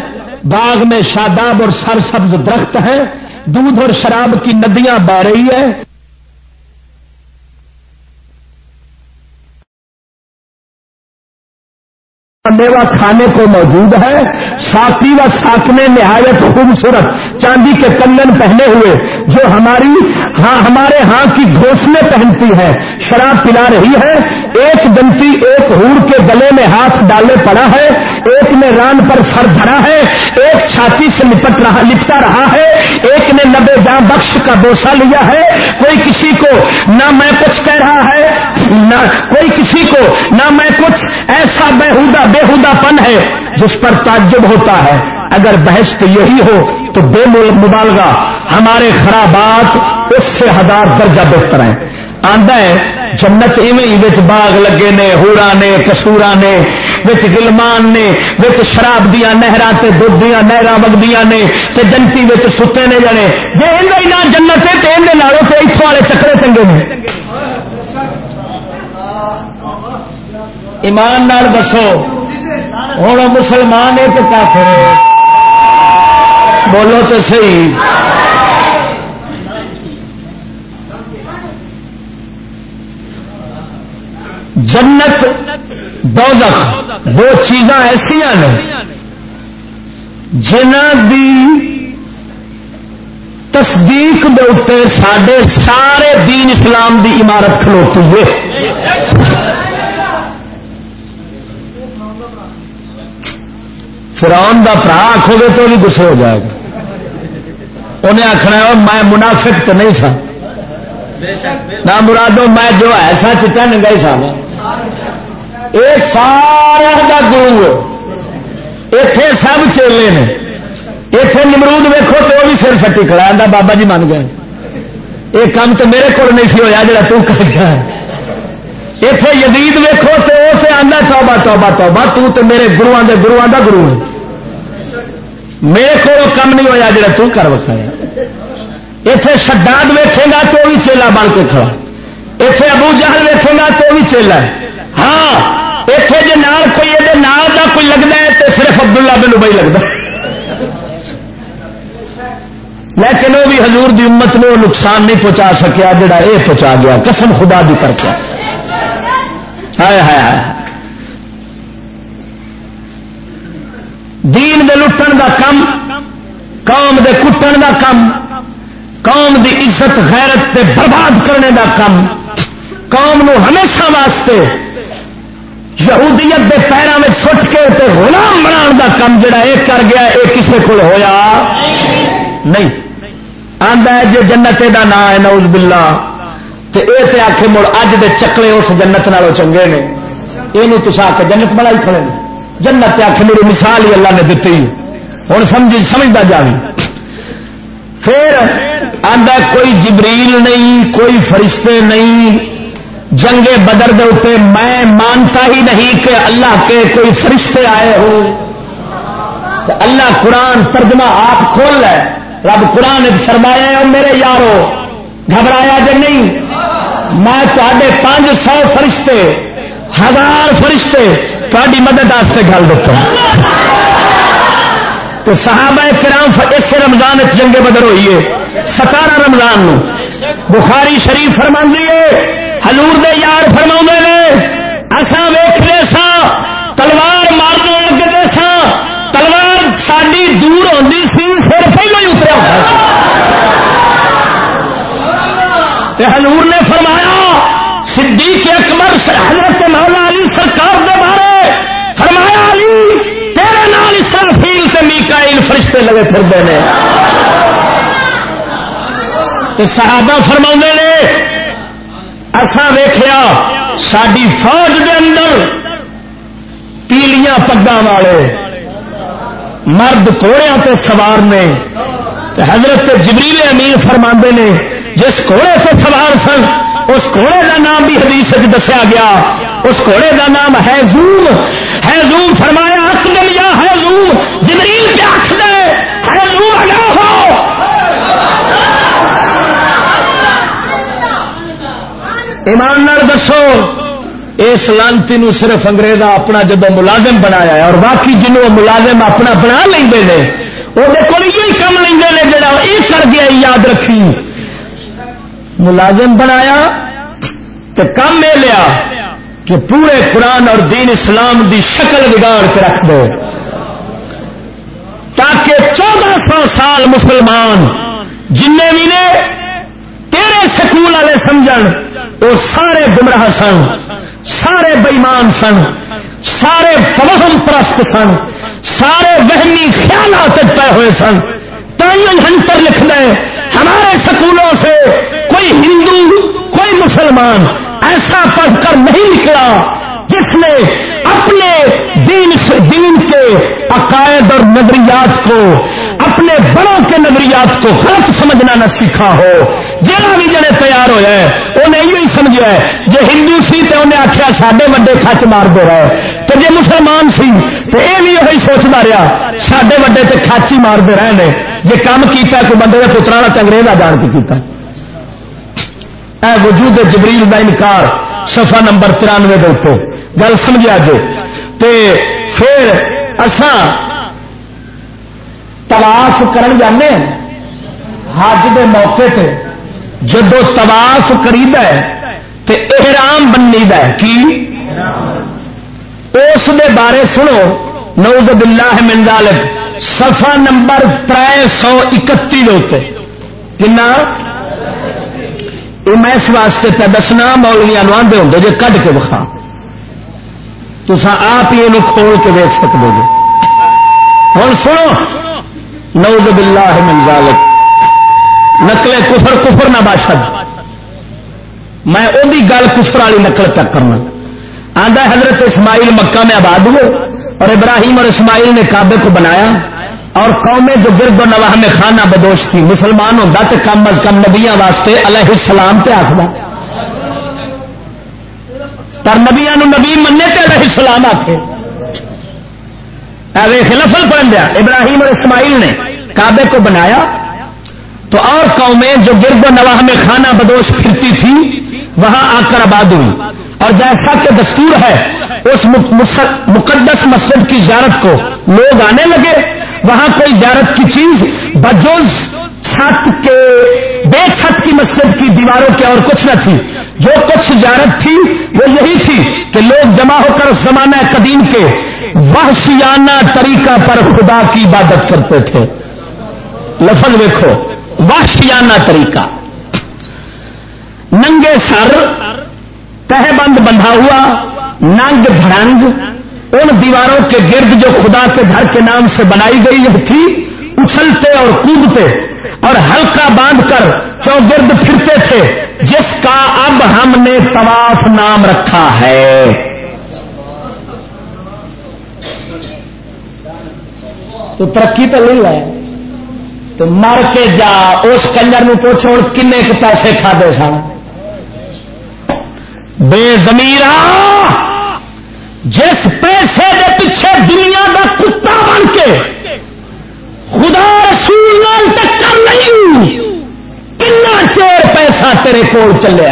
باغ میں شاداب اور سر سبز درخت ہیں۔ دودھ اور شراب کی ندیاں بہ رہی ہے میوا کھانے کو موجود ہے۔ ساتھی و ساکنے نہایت خوبصورت چاندی کے کنگن پہنے ہوئے، جو ہماری ہاں ہمارے ہاں کی گھوسلے پہنتی ہے شراب پلا رہی ہے۔ ایک دنتی ایک ہور کے گلے میں ہاتھ ڈالے پڑا ہے، ایک نے ران پر سر دھرا ہے، ایک چھاتی سے لپٹ رہا، لپٹا رہا ہے، ایک نے نبے جاں بخش کا بوسا لیا ہے۔ کوئی کسی کو، نہ میں کچھ کہہ رہا ہے نہ کوئی کسی کو، نہ میں کچھ ایسا بےحدہ بےحدہ پن ہے جس پر تعجب ہوتا ہے۔ اگر بحث تو یہی ہو تو بے مبالغہ ہمارے خرابات اس سے ہزار درجہ بہتر ہیں۔ آدھا ہے، جنت ایویں باغ لگے نے، ہورا نے، کسورا نے، وچ گلمان نے، وچ شراب دیا نہر سے دھد دیا نہر وگدیا نے، تے جنتی وچ ستے نے جنے۔ جی اندر نہ جنت ہے تو اندر لالو تو اتوں والے چکرے چنگے نے۔ ایمان نال دسو۔ ہوں مسلمان ہے تو کافر ہے۔ بولو تو صحیح۔ جنت، دوزخ دو چیزاں ایسا نے جنہ دی تصدیق دے سارے دین اسلام دی عمارت کھلوتی ہے۔ فرون کا برا آخو گے تو بھی گسے ہو جائے گا۔ انہیں آخنا میں منافق تو نہیں سا۔ نہ مرادو میں جو ایسا چٹا نگا ہی سا یہ سارا کا گرو۔ اتے سب چیلے نے۔ اتے نمرود ویکو تو وہ بھی سر سٹی کھڑا بابا جی من گئے۔ یہ کام تو میرے کو نہیں سی ہوا جا کر گیا اتے یزید ویکو تو آدھا توبا توبا توبا تو تے میرے گروہ دے گروہ دا گرو ہے۔ میرے کو کم نہیں ہوا جا کر وکھایا اتے شداد ویچے گا تو بھی چیلا بن کے کھڑا۔ اتے ابو جہل ویچے گا تو بھی چیلا ہاں اتے جی نال کوئی یہ نال کا کوئی لگتا ہے تو صرف عبداللہ بن ابئی لگتا لیکن وہ بھی حضور دی امت نے نقصان نہیں پہنچا سکیا جڑا یہ پہنچا گیا۔ قسم خدا دی کر کے۔ ہائے ہائے ہائے۔ دین دے لٹن دا کم، قوم دے کٹن دا کم، قوم دی عزت غیرت تے برباد کرنے دا کم۔ قوم نو ہمیشہ واسطے یہودیت دے پیروں میں سٹ کے تے غلام بنا دا کم جڑا یہ کر گیا یہ کسی کو ہویا نہیں۔ آندا ہے جو جنت دا نا ہے نوز باللہ۔ تے اے تے آخے مڑ اج دے چکلے اس جنت نالوں چنگے نے۔ یہ تصا کے جنت بنا ہی کھڑے جنت آخ میری مثال ہی اللہ نے دیتی ہوں سمجھ سمجھتا جا پھر آدھا کوئی جبریل نہیں، کوئی فرشتے نہیں۔ جنگے بدر دے اتنے میں مانتا ہی نہیں کہ اللہ کے کوئی فرشتے آئے ہو اللہ قرآن ترجمہ آپ کھول ہے رب قرآن فرمایا میرے یارو، گھبرایا جی نہیں۔ میں تے پانچ سو فرشتے، ہزار فرشتے تاری مدد گل دیتا تو صحابہ کرام اس رمضان جنگے بدر ہوئی ہے۔ ستارہ رمضان نو۔ بخاری شریف فرما دیے ہلور دے یار فرما نے اصا ویختے سا تلوار مارنے لگتے سا تلوار ساری دور ہوتی سی، سر پہلو ہی اتریا۔ ہلور نے فرمایا، صدیق اکبر، حضرت مولا علی سرکار دے بارے فرمایا علی تیرے نال اسرافیل سے میکائیل فرشتے لگے پھرتے ہیں۔ صحابہ فرما نے اصا ویخیا ساری فوج دے اندر پیلیاں پگا والے، مرد کوڑیا تے سوار نے۔ حضرت جبریل امیر فرما نے، جس گھوڑے سے سوار سن، اس گھوڑے کا نام بھی حدیث دسیا گیا۔ اس گھوڑے کا نام ہے زوم ہے زوم فرمایا اکدم یا ہے زوم جبریل کیا آخر ہے زوم اگا ہو۔ ایماندار دسو، اس لانتی نو صرف انگریزا اپنا جب ملازم بنایا ہے اور باقی جنوب ملازم اپنا بنا لیں وہ کم لیں جا یہ کر گیا یاد رکھی۔ ملازم بنایا تو کام یہ لیا کہ پورے قرآن اور دین اسلام دی شکل بگاڑ کے رکھ دو تاکہ چودہ سو سال مسلمان جن بھی نے تیرے سکول والے سمجھ وہ سارے گمراہ سن، سارے بئیمان سن، سارے فوہم پرست سن، سارے وہمی خیالات پے ہوئے سن۔ ہنٹر لکھ دیں ہمارے سکولوں سے کوئی ہندو، کوئی مسلمان ایسا پڑھ کر نہیں نکلا جس نے اپنے دین سے، دین کے عقائد نظریات کو، اپنے بڑوں کے نظریات کو غلط سمجھنا نہ سیکھا ہو۔ جہاں بھی جنے تیار ہوا ہے انہیں یہی سمجھا ہے جی ہندو سی تو انہیں آخیا سڈے وڈے کچ مار دے رہے۔ تو جی مسلمان سی تو یہ بھی وہی سوچتا رہا سڈے وڈے تو کچ ہی مارتے رہے ہیں جی کام کیا کوئی بندے کا پترا چنگریز آ جان کے کیا اے وجود جبریل کا انکار سفا نمبر ترانوے کے اتنے گل سمجھا جو تے پھر اسان تلاف کرن جانے حج دے موقع تے جدو تلاف کرید ہے تے احرام بنی دا کی؟ اس دے بارے سنو۔ نعوذ باللہ من ذالک۔ صفحہ نمبر تر سو اکتی کنا؟ یہ میں اس واسطے پہ دسنا مولویا نو آدھے ہوں جی کھ کے بخا تو آپ ہی یہ کھول کے دیکھ سکتے ہو ہوں سنو۔ نعوذ باللہ من ذالک۔ نقل کفر کفر نہ باشد میں وہی گل کفر والی نقل تک کرنا۔ آدھا حضرت اسماعیل مکہ میں آباد ہوئے اور ابراہیم اور اسماعیل نے کعبے کو بنایا اور قومیں جو گرد و نواح میں خانہ بدوش تھی، مسلمان ہوتا تو کم از کم نبیا واسطے علیہ السلام تے آخر پر نبیا نبی مننے تے علیہ السلام آخے لفل پڑھ دیا، ابراہیم اور اسماعیل نے کعبے کو بنایا، تو اور قومیں جو گرد و نواح میں خانہ بدوش پھرتی تھی، وہاں آ کر آباد ہوئی۔ اور جیسا کہ دستور ہے، اس مقدس مسجد کی زیارت کو لوگ آنے لگے۔ وہاں کوئی زیارت کی چیز، بجوز چھت کے، بے چھت کی مسجد کی دیواروں کے اور کچھ نہ تھی۔ جو کچھ زیارت تھی وہ یہی تھی کہ لوگ جمع ہو کر زمانہ قدیم کے وحشیانہ طریقہ پر خدا کی عبادت کرتے تھے۔ لفظ دیکھو، وحشیانہ طریقہ۔ ننگے سر تہ بند بندھا ہوا، ننگ دھڑنگ، ان دیواروں کے گرد جو خدا کے گھر کے نام سے بنائی گئی تھی، اچھلتے اور کودتے اور ہلکا باندھ کر چوگرد پھرتے تھے۔ جس کا اب ہم نے طواف نام رکھا ہے۔ تو ترقی تو نہیں ہے تو مر کے جا، اس کنجر میں پوچھو کن پیسے کھا دے سن۔ بے زمیرہ، جس پیسے کے پیچھے دنیا کا کتا بن کے خدا رسول لال ٹکر نہیں کنا چیر پیسہ تیرے کول چلے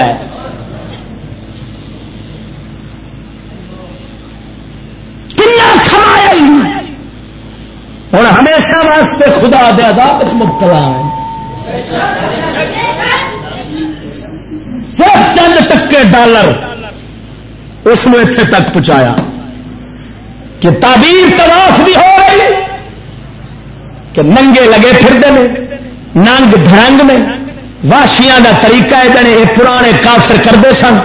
کنا کھایا ہوں ہمیشہ واسطے خدا دے عذاب مبتلا ہے۔ صرف چند ٹکے ڈالر اس نے اتنے تک پہنچایا کہ تعبیر تلاش بھی ہو رہی کہ ننگے لگے پھرتے ہیں ننگ درنگ میں واشیاں کا طریقہ ہے جنے یہ پرانے کافر کرتے سن۔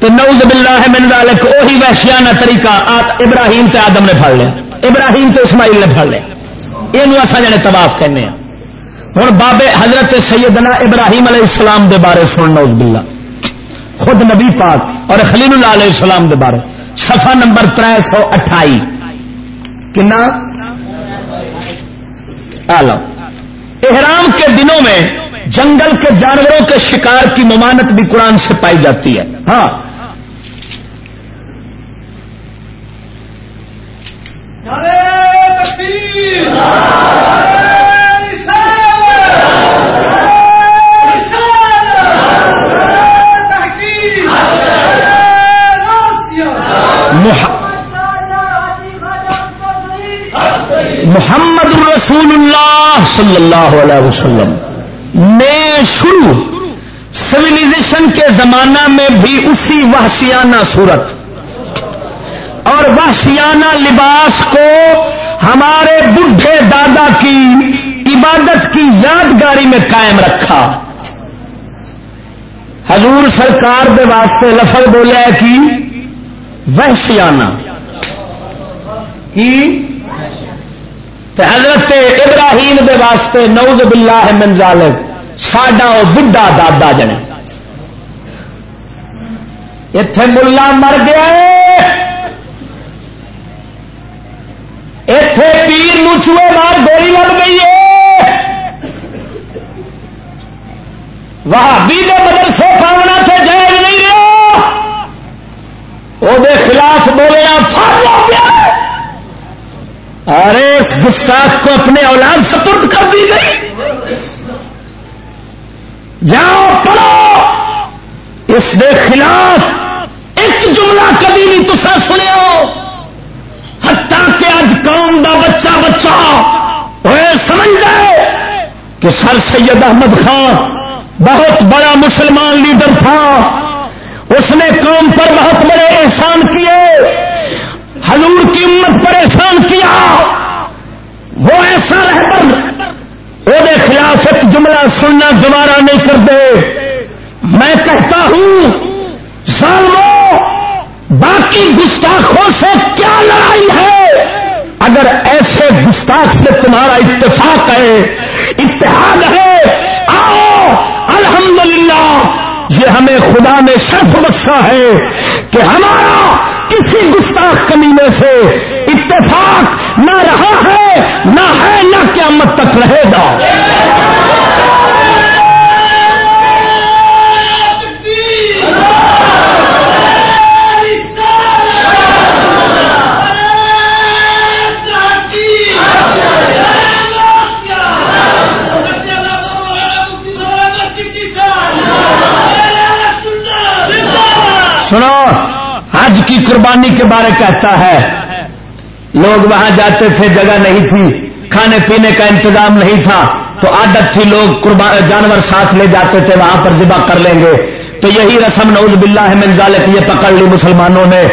تو نوز باللہ من ذالک وہی وحشیانہ طریقہ ابراہیم تے آدم نے پڑ لیا۔ ابراہیم تے اسماعیل نے پڑ لیا۔ یہ اصا جنے تباف کہنے ہیں ہوں بابے حضرت سیدنا ابراہیم علیہ السلام دے بارے سن نوز باللہ۔ خود نبی پاک اور خلیل اللہ علیہ السلام دے بارے۔ سفا نمبر تر سو اٹھائی۔ کنا؟ احرام کے دنوں میں جنگل کے جانوروں کے شکار کی ممانت بھی قرآن سے پائی جاتی ہے۔ ہاں۔ محمد رسول اللہ صلی اللہ علیہ وسلم۔ نے شروع سولیزیشن کے زمانہ میں بھی اسی وحشیانہ صورت اور وحشیانہ لباس کو ہمارے بڈھے دادا کی عبادت کی یادگاری میں قائم رکھا۔ حضور سرکار دے واسطے لفظ بولیا کہ وحشیانہ۔ کی؟ حضرت ابراہیم دے واسطے نوز باللہ من ظالم ساڈا وہ بڈا دادا جنے۔ اتے ملا مر گیا اتے پیر چوئے مار گولی لگ گئی ہے۔ وہابی دے مدرسے پاؤنا سے جائز نہیں رہا۔ وہ خلاف بولے فرض ہو گیا۔ ارے اس گستاخ کو اپنے اولاد سپرد کر دی گئی۔ جاؤ پڑھو! اس کے خلاف ایک جملہ کبھی نہیں تصا سنیا ہٹا کہ اج قوم دا بچہ بچہ! وہ سمجھ گئے کہ سر سید احمد خان بہت بڑا مسلمان لیڈر تھا۔ اس نے قوم پر بہت بڑے احسان کیے۔ حضور کی امت پر احسان کیا۔ وہ ایسا رہبر خلاف ایک جملہ سننا دوبارہ نہیں کر دے میں کہتا ہوں سالو باقی گستاخوں سے کیا لڑائی ہے؟ اگر ایسے گستاخ سے تمہارا اتفاق ہے، اتحاد ہے، آؤ، الحمدللہ، یہ ہمیں خدا نے شرف بخشا ہے کہ ہمارا کسی گستاخ کمینے سے اتفاق نہ رہا ہے، نہ ہے، نہ قیامت تک رہے گا۔ سنو حج کی قربانی کے بارے کہتا ہے۔ لوگ وہاں جاتے تھے، جگہ نہیں تھی، کھانے پینے کا انتظام نہیں تھا۔ تو عادت تھی، لوگ جانور ساتھ لے جاتے تھے، وہاں پر ذبح کر لیں گے۔ تو یہی رسم، نعوذ باللہ من ذالک، یہ پکڑ لی مسلمانوں نے۔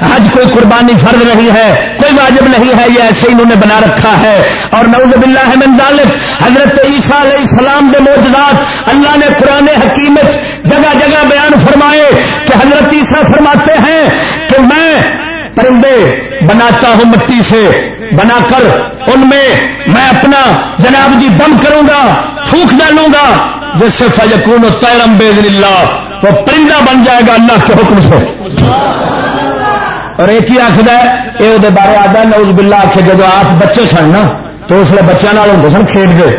آج کوئی قربانی فرض نہیں ہے، کوئی واجب نہیں ہے، یہ ایسے انہوں نے بنا رکھا ہے۔ اور نعوذ باللہ من ذالک، حضرت عیسیٰ علیہ السلام دے موجودات اللہ نے قرآن حکیمت جگہ جگہ بیان فرمائے کہ حضرت عیسیٰ فرماتے ہیں کہ میں پرندے بناتا ہوں مٹی سے، بنا کر ان میں میں اپنا جناب جی دم کروں گا، پھونک ڈالوں گا۔ جس سے فجکون تیرم بے اللہ وہ پرندہ بن جائے گا اللہ کے حکم سے۔ اور ایک ہی آخر ہے یہ بارے آتا ہے نوز بلا آخے جب آپ بچے سن نا، تو اس لیے بچوں ہوں سن کھیڈتے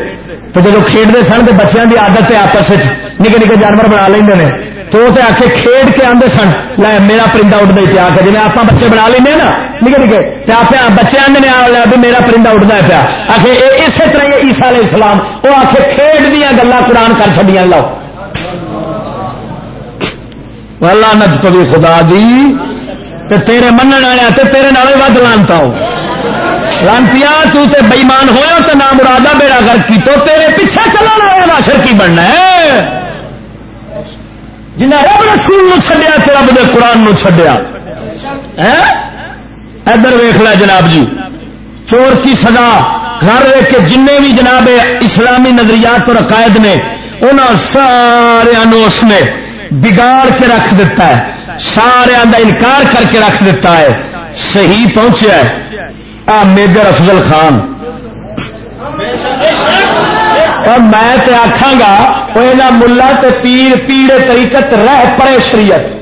تو جب کھیڈتے سن، تو بچوں کی آدت ہے آپس نکے نکے جانور بنا لیں تو وہ آ کے کھیڈ کے آدھے سن، لے میرا پرندہ اڈتا ہی پیا کہ جی آپ بچے بنا لینا نا۔ نکے نکے آپ بچے آدھے آ بھی میرا پرندہ اڈتا ہے پیا۔ آخر اسی طرح یہ عیسا علیہ السلام وہ آ کھیڈ دیا گلا قرآن کر چڑیا لو لانت پوی خدا دی، تے تیرے من والے تے تیرے نال ود لانتا ہو لانتی تو تے بئیمان ہوا تو نام مرادہ بیڑا گھر کی تو تیرے پیچھے چلا رہا ہے کی بننا ہے۔ جنہیں رب رسول چڈیا تو رب دے قرآن نو چڈیا ہاں؟ ادھر ویخ ل جناب جی۔ چور کی سزا۔ گھر رہ کے جن بھی جناب اسلامی نظریات اور عقائد نے انہوں سارے اس نے بگاڑ کے رکھ دیتا ہے۔ سارا کا انکار کر کے رکھ دیتا ہے۔ صحیح پہنچا ہے۔ آ میجر افضل خان۔ اور میں آخا گا، وہ ملا تے پیر، پیڑے طریقت رہ پڑے شریعت۔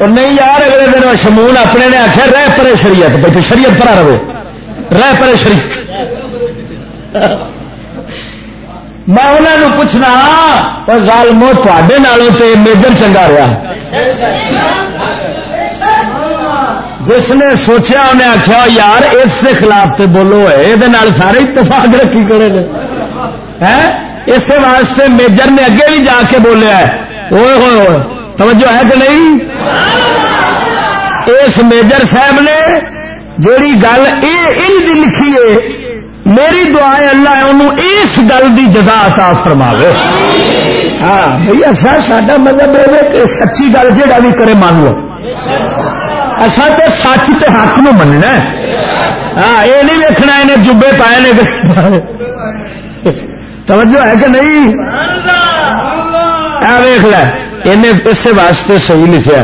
اور نہیں یار، اگلے دن شمون اپنے نے آخیا، رہ پڑے شریعت، بھائی شریعت پڑا رہے رہ پڑے شریعت۔ میں انہوں نے پوچھنا ظالمو تے نالوں تے میجر چنگا رہا جس نے سوچا انہیں آخیا یار، اس کے خلاف تے بولو یہ سارے اتفاق رکھی کرے اسی واسطے میجر نے اگے بھی جا کے بولیا ہوئے ہوئے توجہ ہے کہ نہیں؟ اس میجر صاحب نے جیڑی گل یہ لکھی ہے، میری دعا ہے اللہ انہوں اس گل کی جزا عطا فرما ہاں بھیا سر سا مطلب سچی گل جہاں بھی کرے مان لو۔ اصا تو سچ تے حق نو مننا ہاں یہ نہیں ویکنا انہیں جبے پائے نے۔ توجہ ہے کہ نہیں؟ ویخ لے۔ انہیں اس واسطے صحیح لکھا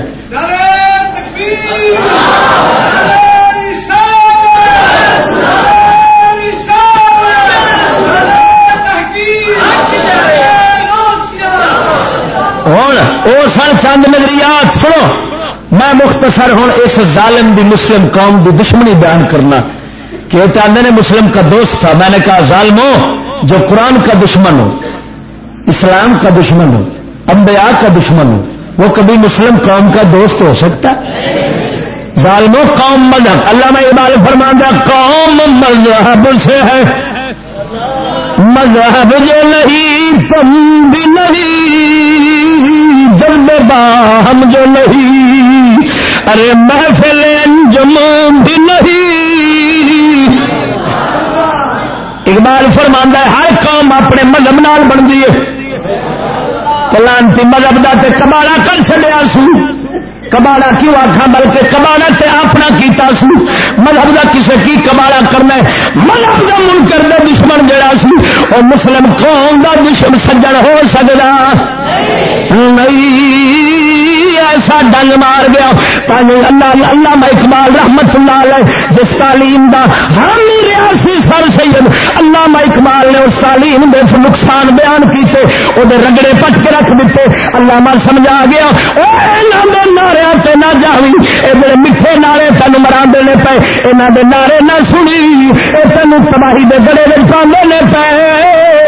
ہوں وہ سن چند نظریات سنو میں مختصر ہوں اس ظالم دی مسلم قوم دی دشمنی بیان کرنا کہ وہ چاہتے نے مسلم کا دوست تھا میں نے کہا ظالمو جو قرآن کا دشمن ہو اسلام کا دشمن ہو انبیاء کا دشمن وہ کبھی مسلم قوم کا دوست ہو سکتا ظالمو قوم مذہب۔ اللہ میں اقبال فرماندہ قوم مذہب سے ہے۔ مذہب جو نہیں، تم بھی نہیں۔ جلد باہم جو نہیں۔ ارے محفل انجم بھی نہیں۔ اقبال فرماندہ ہے، ہر قوم اپنے مذہب نال بن ہے۔ لانتی مذہب کا کباڑا کر چلیا سو کباڑا کیوں آخا بلکہ کباڑا تے اپنا کیتا سو مذہب کا کسی کی کباڑا کرنا ہے؟ مذہب کا من دے دشمن جڑا سو اور مسلم قوم کا دشمن سجن ہو سکتا نہیں۔ ایسا ڈنگ مار گیا۔ اللہ اللہ میں اقبال رحمت اللہ علیہ، جس تعلیم دا حامی ریاسی سر سید۔ اللہ میں اقبال نے اس تعلیم دے نقصان بیان کیتے وہ رگڑے پٹ کے رکھ دیتے۔ اللہ میں سمجھا گیا۔ نارے تے نہ جاوی۔ اے بڑے میٹھے نعرے تین مرا دے پے یہاں دے نعرے نہ سنی۔ اے تین تباہی دے گڑے میں پانے پے۔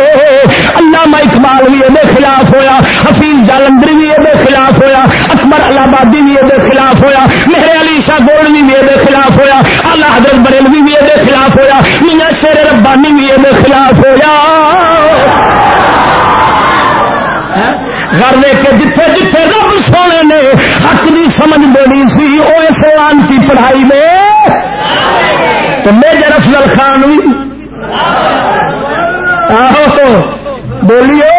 اللہ میں اقبال بھی یہ خلاف ہویا، حفیظ جالندری بھی یہ خلاف ہویا، اکبر آبادی بھی یہ خلاف ہویا میرے علی شاہ گولڈ بھی یہ خلاف ہویا اللہ حضرت بریلوی بھی یہ خلاف ہویا، میاں شیر ربانی بھی یہ خلاف ہویا۔ گھر دیکھ کے جتھے جتھے رب سونے نے حق کی سمجھ بولی سی وہ اسلام کی پڑھائی میں۔ تو میجر افضل خان بھی بولیو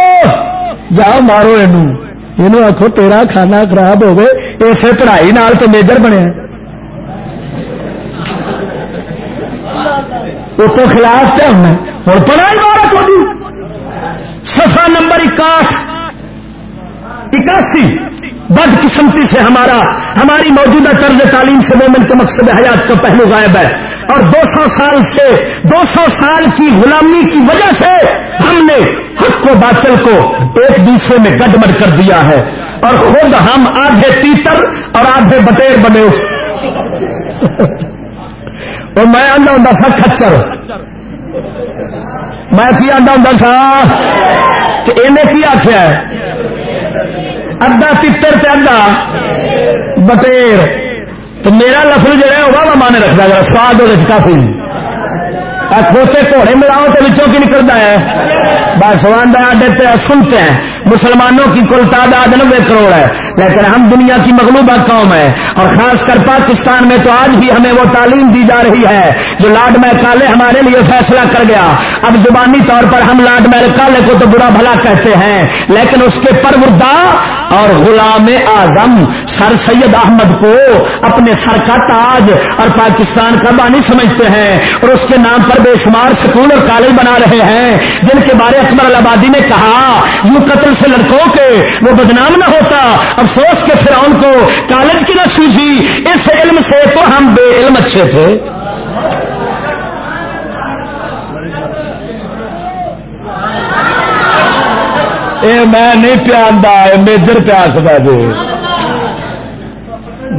جاؤ مارو یہ آخو تیرا کھانا خراب ہو گئے اسے پڑھائی نال تو میجر بنیا اس خلاف کیا ہونا ہوں پڑھائی مارک ہوگی سفا نمبر اکاٹھ اکاسی بد قسمتی سے ہمارا ہماری موجودہ طرز تعلیم سے مومن کے مقصد حیات کا پہلو غائب ہے اور دو سو سال سے، دو سو سال کی غلامی کی وجہ سے ہم نے حق کو باطل کو ایک دوسرے میں گڈمڈ کر دیا ہے۔ اور خود ہم آدھے تیتر اور آدھے بٹیر بنے۔ اور میں آدھا ہوں سا کچر میں کی آدھا ہوں سا؟ کہ انہیں کی آخیا ہے؟ ادھا تیتر سے ادھا بٹیر۔ تو میرا لفظ جہا ہے وہ مانے رکھتا ہے سواد وہ کافی کھوتے گھوڑے ملاؤ تو بچوں کی نکلتا ہے؟ بس سوان آڈے سنتے ہیں۔ مسلمانوں کی کل تعداد نبے کروڑ ہے۔ لیکن ہم دنیا کی مغلوبہ قوم ہے اور خاص کر پاکستان میں تو آج بھی ہمیں وہ تعلیم دی جا رہی ہے جو لاڈ میں کالے ہمارے لیے فیصلہ کر گیا۔ اب زبانی طور پر ہم لاڈ میں کالے کو تو برا بھلا کہتے ہیں، لیکن اس کے پروردا اور غلام اعظم سر سید احمد کو اپنے سر کا تاج اور پاکستان کا بانی سمجھتے ہیں اور اس کے نام پر بے شمار سکول اور کالج بنا رہے ہیں۔ جن کے بارے اکبر آبادی نے کہا، یوں قتل سے لڑکوں کے وہ بدنام نہ ہوتا۔ افسوس کے فرعون کو کالج کی نہ سوجی اس علم سے تو ہم بے علم اچھے تھے۔ اے میں نہیں پیادا میجر پیا سکتا جی۔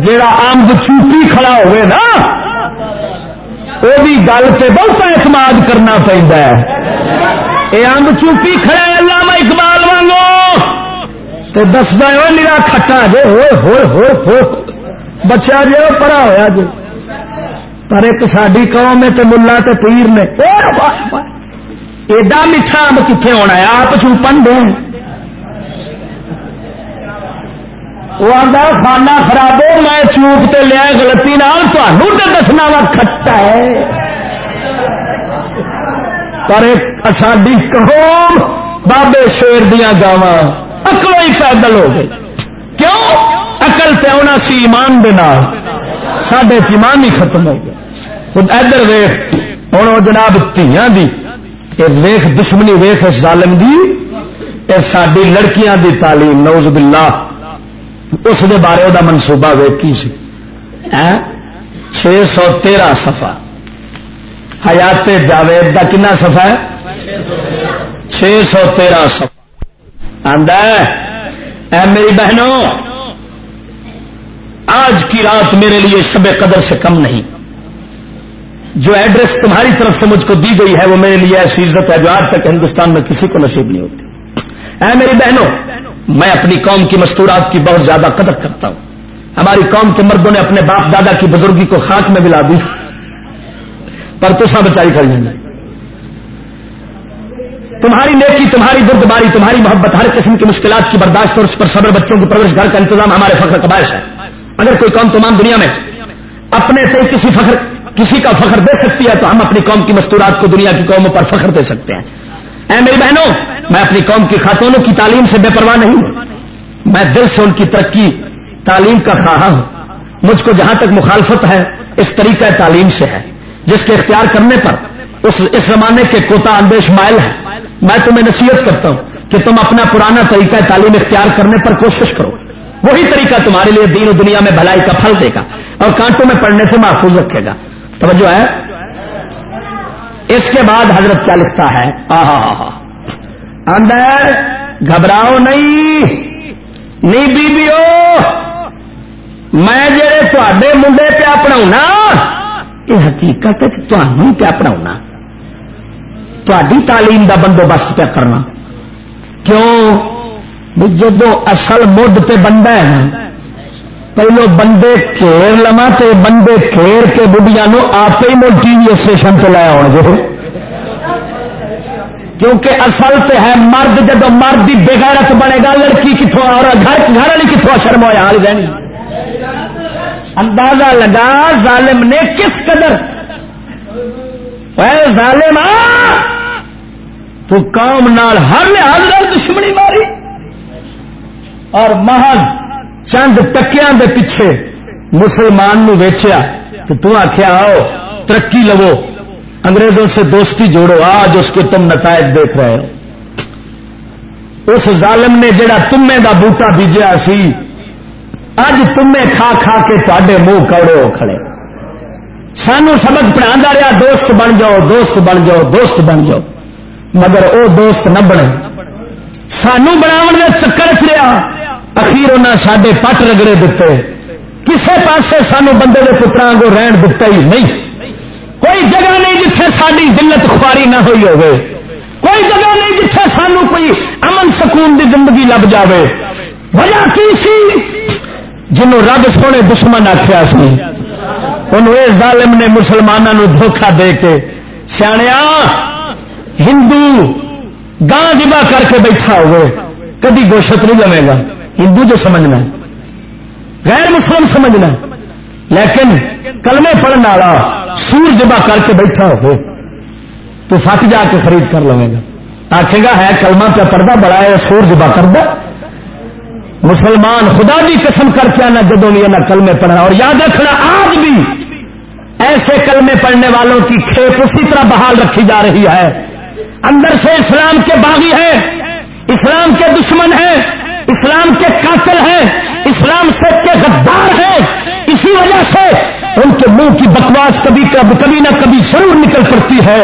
جا امب چوٹی کھڑا ہوئے نا وہ بھی گل سے بہت اعتماد کرنا پہنتا ہے۔ یہ امب چوٹی کھڑا اللہ میں اقبال۔ دستا ہے میرا کھٹا جی ہو ہو ہو ہو جی پڑا ہوا جی۔ پر ایک ساری قوم ہے تو ملا تو تیر نے۔ ایڈا میٹھا امب کتنے ہونا ہے؟ آپ چوپن دیں وہ آتا خانہ خراب ہو میں چوک تے لیا گلتی دسنا وا کھٹا ہے۔ پر ایک ساری قوم بابے شیر دیا گاوا اکلو ہی پیدل ہو گئی کیوں؟ اکل پہ آنا سی ایمان دینا سڈے ایمان ہی ختم ہو گیا ادھر ویخ ہوں وہ جناب تیاں دی ویخ دشمنی ویخ اس ظالم دی ساری لڑکیاں دی تعلیم نوز باللہ۔ اس دے بارے وہ منصوبہ ویکی سی؟ ہاں؟ چھ سو تیرہ سفا حیات جاوید کا کنا سفا ہے؟ چھ سو تیرہ سفا اے میری بہنوں، آج کی رات میرے لیے شب قدر سے کم نہیں۔ جو ایڈریس تمہاری طرف سے مجھ کو دی گئی ہے، وہ میرے لیے ایسی عزت ہے جو آج تک ہندوستان میں کسی کو نصیب نہیں ہوتی۔ اے میری بہنوں، میں اپنی قوم کی مستورات کی بہت زیادہ قدر کرتا ہوں۔ ہماری قوم کے مردوں نے اپنے باپ دادا کی بزرگی کو خاک میں ملا دی۔ پر تو سا بچائی کر لیں گے۔ تمہاری نیکی، تمہاری بردباری، تمہاری محبت، ہر قسم کی مشکلات کی برداشت اور اس پر صبر بچوں کی پرورش گھر کا انتظام ہمارے فخر کا باعث ہے۔ اگر کوئی قوم تمام دنیا میں اپنے سے کسی فخر، کسی کا فخر دے سکتی ہے، تو ہم اپنی قوم کی مستورات کو دنیا کی قوموں پر فخر دے سکتے ہیں۔ اے میری بہنوں، میں اپنی قوم کی خاتونوں کی تعلیم سے بے پرواہ نہیں ہوں۔ میں دل سے ان کی ترقی، تعلیم کا خواہاں ہوں۔ مجھ کو جہاں تک مخالفت ہے، اس طریقہ تعلیم سے ہے، جس کے اختیار کرنے پر اس اس زمانے کے کوتا اندیش مائل ہے میں تمہیں نصیحت کرتا ہوں کہ تم اپنا پرانا طریقہ تعلیم اختیار کرنے پر کوشش کرو۔ وہی طریقہ تمہارے لیے دین و دنیا میں بھلائی کا پھل دے گا اور کانٹوں میں پڑھنے سے محفوظ رکھے گا۔ توجہ ہے؟ اس کے بعد حضرت کیا لکھتا ہے؟ اندر گھبراؤ نہیں۔ نہیں بیبیو میں جڑے تے منڈے پیا پڑھا یہ حقیقت تمہیں پیا پڑھا تھی تعلیم دا بندوبست پہ کرنا۔ کیوں؟ جدو اصل مڈ تے بندہ ہے پہلو بندے کھیر لوا تے بندے کھیر کے بڑھیا نو آپ ہی مل ٹی وی اسٹیشن سے لایا ہو جو کیونکہ اصل تے ہے مرد جب مرد کی بےغیرت بنے گا، لڑکی کتوں اور گھر گھر والی کتوں شرم ہوا حال رہنی اندازہ لگا، ظالم نے کس قدر۔ ظالم آ! تو قوم نال ہر لحاظ دشمنی ماری اور محض چند ٹکیا دے پیچھے مسلمان نو ویچیا تو تو آخیا آؤ، ترقی لو انگریزوں سے دوستی جوڑو، آج اس کے تم نتائج دیکھ رہے ہو۔ اس ظالم نے جڑا تمے دا بوٹا بیجیا سی اج تمے کھا کھا کے تے منہ کوڑے ہو کھڑے۔ سانو سبق پڑھا رہا دوست بن جاؤ، دوست بن جاؤ، دوست بن جاؤ۔ مگر او دوست نہ بنے۔ سانو بناو چکر چ رہا۔ اخیر انہیں سڈے پٹ رگڑے دیتے کسے پاسے سانو بندے کے پترا کو رہن دتا ہی نہیں۔ کوئی جگہ نہیں جتھے ساری ذلت خواری نہ ہوئی ہوگی کوئی جگہ نہیں جتھے سانو کوئی امن سکون دی زندگی لب جاوے۔ وجہ کی سی؟ جنوں رب سونے دشمن آخیا سی۔ انہوں ظالم نے مسلمانوں دھوکھا دے کے سیاح ہندو گاں جبا کر کے بیٹھا ہوئے، کبھی گوشت نہیں جمے گا۔ ہندو جو سمجھنا ہے، غیر مسلم سمجھنا ہے۔ لیکن کلمے پڑھنے والا سور جبا کر کے بیٹھا ہوئے، تو فٹ جا کے خرید کر لوگ گا۔ آخے گا، ہے کلمہ پہ پردہ بڑا ہے سور جبا کر دے مسلمان خدا بھی قسم کر کے آنا، جدوں بھی نہ کلمے پڑھنا۔ اور یاد رکھنا، آج بھی ایسے کلمے پڑھنے والوں کی کھیپ اسی طرح بحال رکھی جا رہی ہے۔ اندر سے اسلام کے باغی ہیں اسلام کے دشمن ہیں اسلام کے قاتل ہیں، اسلام سے کے غدار ہیں۔ اسی وجہ سے ان کے منہ کی بکواس کبھی کبھی نہ کبھی ضرور نکل پڑتی ہے۔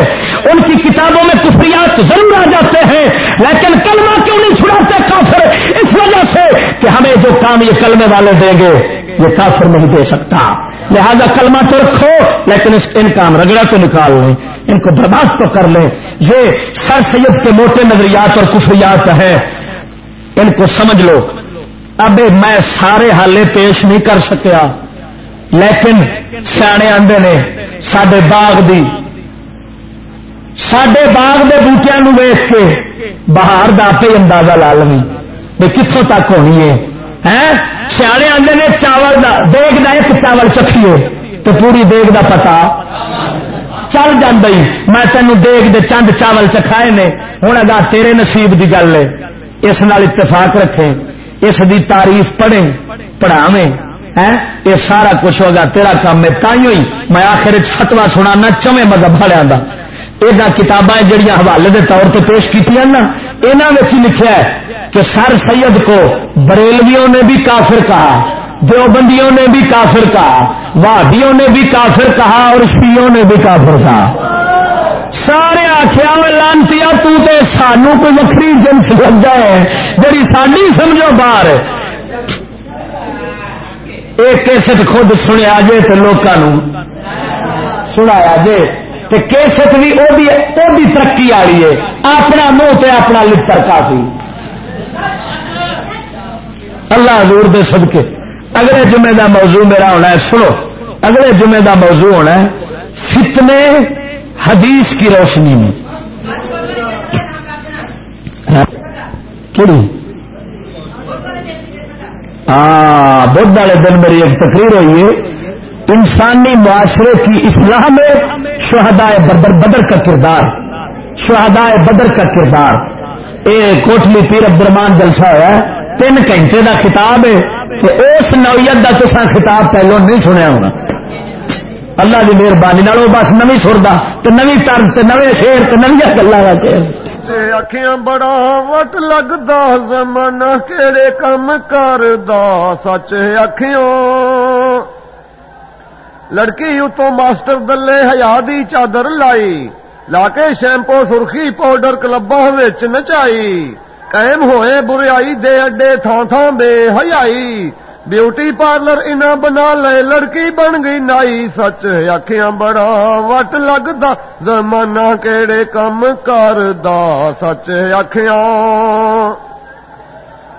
ان کی کتابوں میں کفریات ضرور آ جاتے ہیں، لیکن کلمہ کیوں نہیں چھڑاتے کافر؟ اس وجہ سے کہ ہمیں جو کام یہ کلمے والے دیں گے یہ کافر نہیں دے سکتا۔ لہذا کلمہ تو رکھو، لیکن اس ان کام رگڑا تو نکال لیں۔ ان کو برباد تو کر لیں۔ یہ سر سید کے موٹے نظریات اور کفریات ہیں۔ ان کو سمجھ لو۔ اب میں سارے حالے پیش نہیں کر سکیا، لیکن سیانے آدھے نے سڈے باغ دی سڈے باغ کے بوٹیا ویچ کے باہر دے اندازہ لا لوی۔ بھائی کتوں تک ہونی ہے؟ سیانے آدھے نے چاول دا دیگ دا ایک چاول چکھیے تو پوری دیگ دا پتا چل جی میں تینوں دیگ دے چند چاول چکھائے نے، ہوں اگا تیرے نصیب دی گل ہے۔ اس نال اتفاق رکھے اس دی تعریف پڑھیں، پڑھاویں یہ سارا کچھ ہوگا تیرا کام ہے تھی ہوئی میں آخر فتوا سنا چویں مذہب والوں کا یہ کتابیں جہیا حوالے کے طور پہ پیش کی نا یہاں لکھا ہے کہ سر سید کو بریلویوں نے بھی کافر کہا، دیوبندیوں نے بھی کافر کہا، وادیوں نے بھی کافر کہا اور شیوں نے بھی کافر کہا۔ سارے آخیا لانتی تے سانو کوئی وکری جنس لگا ہے جی ساری سمجھو باہر۔ ایک کیسٹ خود سنیا جے تو لوگوں سنایا جے کیسٹ بھی ترقی والی ہے۔ اپنا منہ تے اپنا لڑ کافی اللہ حضور دے صدقے۔ اگلے جمعے دا موضوع میرا ہونا ہے، سنو۔ اگلے جمعے دا موضوع ہونا ہے، فتنے حدیث کی روشنی میں۔ ہاں, ہاں، بدھ والے دن میری ایک تقریر ہوئی ہے۔ انسانی معاشرے کی اصلاح میں شہدائے بدر بدر کا کردار۔ شہدائے بدر کا کردار۔ یہ کوٹلی پیر عبدالرمان جلسہ ہوا ہے۔ تین گھنٹے کا خطاب ہے تو اس نوعیت کا تو خطاب پہلو نہیں سنیا ہونا۔ اللہ کی مہربانی وہ بس نو سردا تو نو طرز نو شیر تو نویا گلا کا شیر اکھیاں بڑا وٹ لگتا زمانہ کہڑے کم کر سچ اکھیوں۔ لڑکی اتوں ماسٹر دلے ہیا دی چادر لائی، لا کے شیمپو، سرخی، پاؤڈر کلبا نچائی۔ قائم ہوئے بریائی دے اڈے تھان تھان بے ہیائی بیوٹی پارلر انہیں بنا لے لڑکی بن گئی نائی سچ آخیا بڑا وٹ لگتا زمانہ کہڑے کم کر سچ آخیا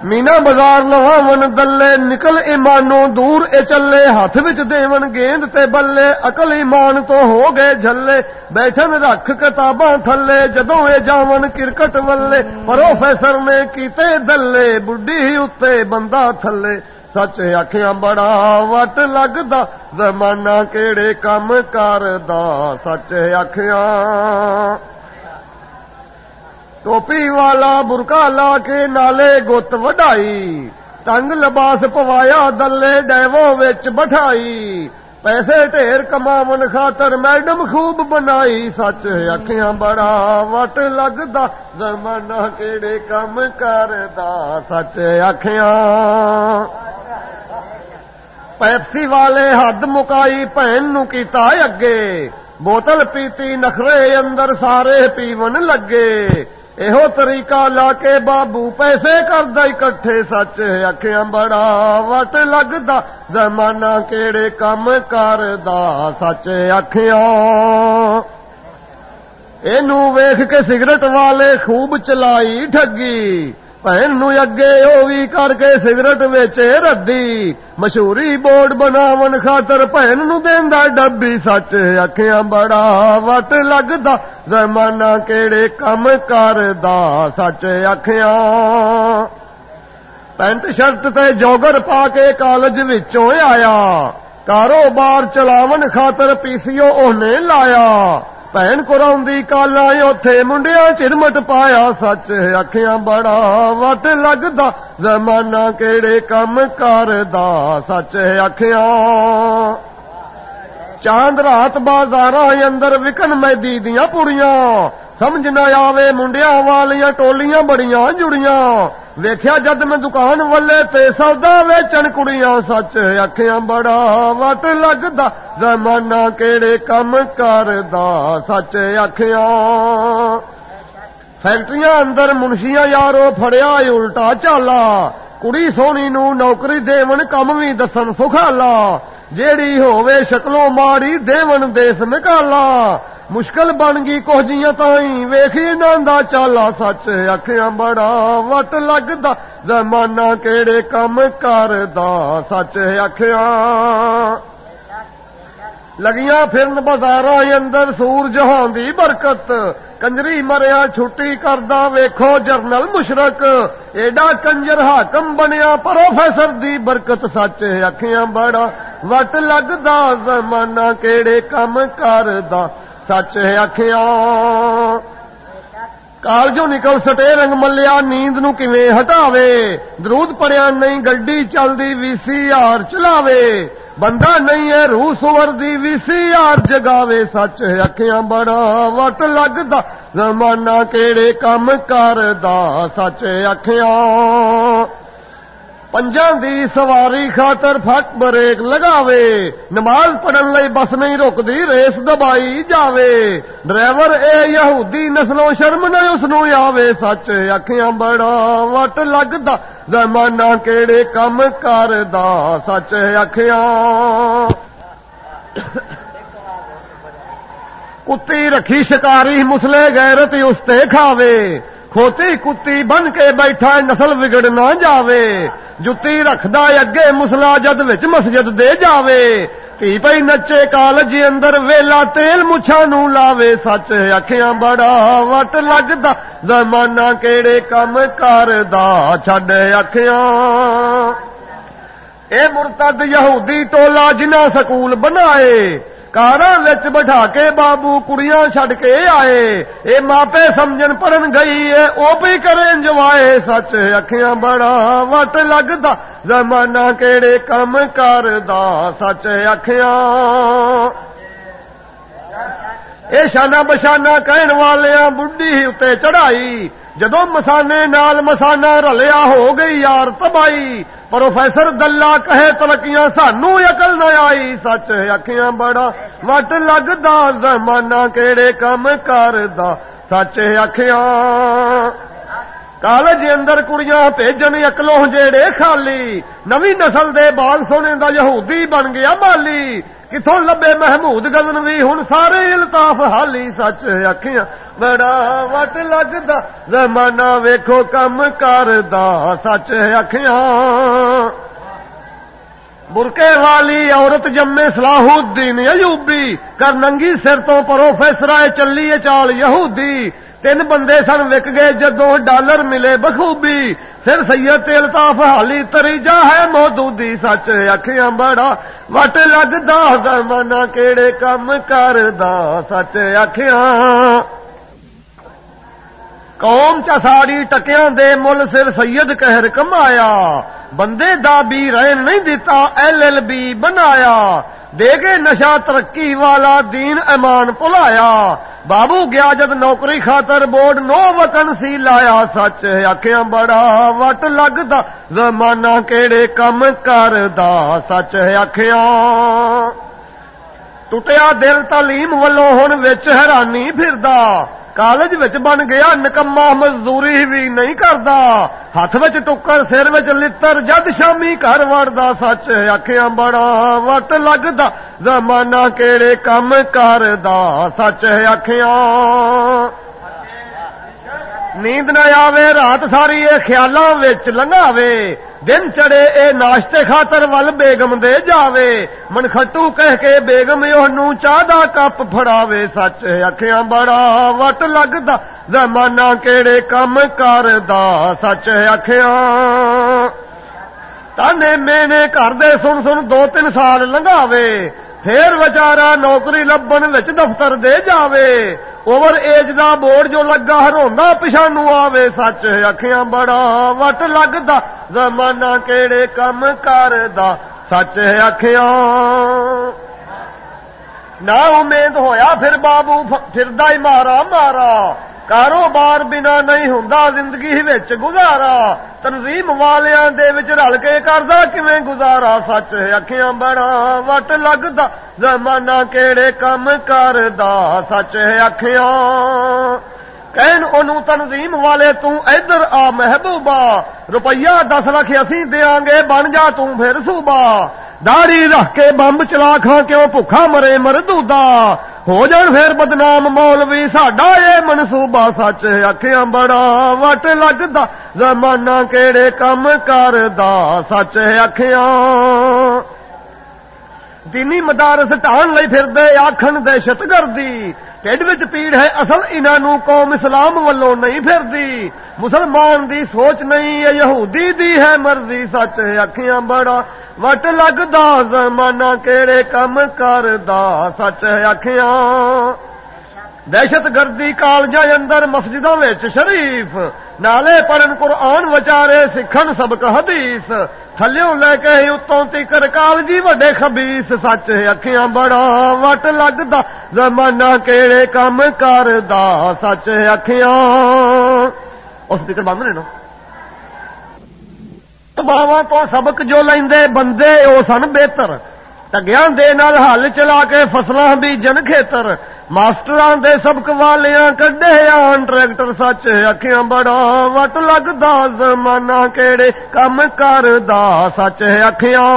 مینا بازار لواون دلے، نکل ایمانوں دور، اے چلے، ہاتھ وچ دیون گیند تے بلے اقل ایمان تو ہو گئے جھلے، بیٹھن رکھ کتاباں تھلے، جدوں اے جاون کرکٹ ولے، پروفیسر نے کیتے دلے، بڈھی اتے بندہ تھلے۔ سچ آخیا بڑا وٹ لگتا زمانہ کیڑے کم کردا سچ آخیا ٹوپی والا برکا لا کے نالے گت وڈائی تنگ لباس پوایا دلے ڈیو بٹھائی پیسے ٹھیر کماون خاطر میڈم خوب بنائی سچ اکھیاں بڑا وٹ لگتا زمانہ کیڑے کم کردا سچ اکھیاں پیپسی والے حد مکائی بہن نو کیتا اگے بوتل پیتی نخرے اندر سارے پیون لگے یہ طریقہ لا کے بابو پیسے کردا کٹھے سچ اکھیاں بڑا وٹ لگتا زمانہ کیڑے کم کردا سچ اکھیاں ویخ کے سگرٹ والے خوب چلائی ٹگی نو اگے او بھی کر کے سگرٹ ویچے ردی مشہوری بورڈ بناون خاطر بہن نو دیندا ڈبی سچ اکھیاں بڑا وٹ لگدا زمانہ کیڑے کم کردا سچ اکھیاں پینٹ شرٹ تے جوگر پا کے کالج وچوں آیا کاروبار چلاون خاطر پی سی او لایا بھن کوراؤں کالا اتے منڈیا چرمٹ پایا سچ اکھیاں بڑا وٹ لگتا زمانہ کہڑے کم کردا سچ اکھیاں چاند رات بازار اندر وکن میدی دیا پڑیاں سمجھ نہ آوے منڈیا والیاں ٹولیاں بڑیاں جڑیاں ویخیا جد میں دکان والے تے سودا ویچن کڑیاں سچ اکھیاں بڑا وٹ لگتا زمانہ کیڑے کم کردا سچ اکھیاں فیکٹریاں اندر منشیاں یارو فڑیا الٹا چالا کڑی سونی نو نوکری دیون کم بھی دسن سکھالا جیڑی ہووے شکلوں ماری دیون دیس نکالا مشکل بن گئی کوجیاں تائیں، ویکھی ناندا چالا سچ، اکھیاں بڑا وٹ لگدا، زمانہ کیڑے کم کردا، سچ اکھیاں۔ لگیاں پھرن بازار اندر سور جہان دی برکت کنجری مریا چھٹی کردا ویکھو جرنل مشرق ایڈا کنجر حاکم بنیا پروفیسر دی برکت سچ اکھیاں بڑا وٹ لگدا زمانہ کیڑے کم کردا سچ اکھیاں کالجوں نکل سٹے رنگ ملیا نیند نو کیویں ہٹاوے درود پڑیا نہیں گڈی چلدی وی سی آر چلاوے بندہ نہیں ہے روح سور دی وی سی آر جگاوے سچ اکھیاں بڑا وٹ لگدا زمانہ کیڑے کم کردا سچ اکھیاں پنجا دی سواری خاطر فٹ بریک لگاوے، نماز پڑھن لئی بس نہیں رکتی ریس دبائی جاوے۔ ڈرائیور، اے یہودی نسلوں شرم نہ اس آوے، سچ اکھیاں بڑا وٹ لگتا زمانہ کیڑے کم کردا، سچ اکھیاں۔ کتی رکھی شکاری مسلے گیرت اس کھاوے۔ کھوتی کتی بن کے بیٹھا نسل بگڑ نہ جاوے جتی رکھد اگے مسلا جد وچ مسجد دے جاوے تھی پی نچے کالج اندر ویلا تیل مچھا نو لاوے سچ اکھیاں بڑا وٹ لگتا زمانہ کیڑے کم کردا چڈ اکھیاں اے مرتد یہودی ٹولا جنہ سکول بنائے کاراں وچ بٹھا کے بابو کڑیاں چھڈ کے آئے اے ماپے سمجھن پڑھن گئی ہے او بھی کریں جوائے سچ اکھیاں بڑا وٹ لگدا زمانہ کیڑے کم کردا سچ اکھیاں اے شانہ بشانہ کہن والیاں بڈھی اتنے چڑھائی جدو مسانے نال مسانہ رلیا ہو گئی یار تبائی پروفیسر دلہ کہے ترقیاں سانو اکل نہ آئی، سچ اکھیاں بڑا وٹ لگتا زمانہ کہڑے کم کردا، سچ اکھیاں کالج اندر کڑیاں بھیجن اکلوں جیڑے خالی نوی نسل دے بال سونے دا یہودی بن گیا مالی کتوں لبے محمود گزن بھی ہوں سارے الطاف حالی سچ اکھیاں بڑا وٹ لگتا زمانہ ویکھو کم کردا سچ اکھیاں برکے والی عورت جمے سلاح الدین ایوبی کر ننگی سر تو پروفیسر چلی چال یہودی تین بندے سن وک گئے جدو ڈالر ملے بخوبی، پھر سید الطاف حالی تریجا ہے موجودی سچ اکھیاں بڑا وٹ لگتا زمانہ کیڑے کم کردا، سچ اکھیاں۔ قوم چساڑی ٹکیاں دے مل سر سید کہر کمایا، بندے دا بھی رہن نہیں دیتا، ایل ایل بی بنایا۔ دے گے نشا ترقی والا دین ایمان پلایا بابو گیا جد نوکری خاطر بورڈ نو وطن سی لایا سچ آخیا بڑا وٹ لگتا زمانہ کیڑے کم کردا سچ آخیا ٹوٹیا دل تعلیم ولو ہوں حیرانی پھردا کالج وچ بن گیا نکما مزدوری بھی نہیں کردا۔ ہاتھ وچ ٹکر، سر وچ لتر، جد شامی گھر وڑدا، سچ اکھیاں بڑا وٹ لگدا۔ زمانہ کیڑے کم کردا، سچ اکھیاں نیند نہ آوے رات ساری یہ خیالاں وچ لنگاوے دن چڑے اے ناشتے خاطر ول بیگم دے جاوے من خٹو کہہ کے بیگم یہ چاہ دا کپ فڑاوے سچ اکھیاں بڑا وٹ لگدا زمانہ کیڑے کم کردا سچ اکھیاں تانے مینے گھر دے سن سن دو تین سال لنگاوے پھر بچارا نوکری لبن وچ دفتر دے جاوے اوور ایج دا بورڈ جو لگا ہروندا پچھانو آوے سچ اکھیاں بڑا وٹ لگدا زمانہ کیڑے کم کردا سچ اکھیاں نہ امید ہویا پھر بابو پھردا ہی مارا مارا کاروبار بنا نہیں ہوں زندگی گزارا۔ تنظیم والیاں دے وچ رل کے کردا کیویں گزارا؟ سچ اکھیاں بڑا وٹ لگدا؟ زمانہ کیڑے کم کردا؟ سچ اکھیاں۔ کہن اونوں تنظیم والے تو ادھر آ محبوبہ۔ روپیہ دس لاکھ اسی دیاں گے، بن جا تو پھر صوبہ۔ داڑی رکھ کے بمب چلا کھا کیوں؟ بھوکھا مرے مردودا ہو جان پھر بدنام مولوی ساڈا یہ منصوبہ سچ اکھیاں بڑا وٹ لگتا زمانہ کیڑے کم کردا سچ اکھیاں دینی مدارس ٹان لئی پھر دے آکھن دہشت گردی ٹھڈ وچ پیڑ ہے اصل انہاں قوم اسلام ولوں نہیں پھردی مسلمان دی سوچ نہیں ہے یہودی دی ہے مرضی سچ اکھیاں بڑا وٹ لگدا زمانہ کیڑے کم کردا سچ اکھیاں دہشت گردی کالج اندر مسجدوں شریف نالے پڑھن قرآن وچارے، سکھن سبق حدیث تھلوں لے کے اتوں تیکر کالجی وڈے خبیس سچ اکھیاں بڑا وٹ لگتا زمانہ کیڑے کام کردا، سچ اکھیاں۔ اس تیکر بند نے نا؟ باوا تو سبق جو لیندے بندے او سن بہتر۔ ٹگیا نال ہل چلا کے فصلیں بھی جن کھیتر ماسٹر دے سبق والیاں کڈے آن ٹریکٹر سچ اکھیاں بڑا وٹ لگتا زمانہ کیڑے کم کردا سچ اکھیاں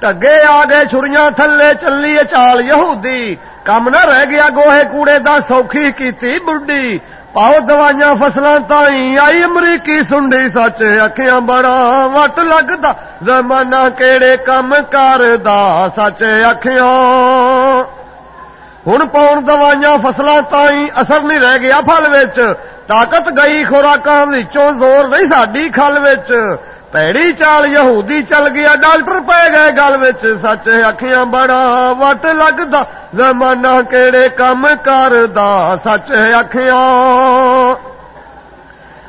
ٹگے آ گئے چھریاں تھلے چلی چال یہودی کم نہ رہ گیا گوہے کوڑے دا سوکھی کیتی بڈی پاؤ دوائیاں فصلوں تائی آئی امریکی سنڈی سچ اکھیاں بڑا وٹ لگتا زمانہ کیڑے کم کردا سچ اکھیاں ہوں پاؤن دوائیاں فصلوں تائی اثر نہیں رہ گیا پل طاقت گئی خوراک زور نہیں ساری کھل پیڑی چال یہودی چل گیا ڈاکٹر پہ گئے گل وچ سچ اکھیاں بڑا وٹ لگدا زمانہ کیڑے کم کردا سچ اکھیاں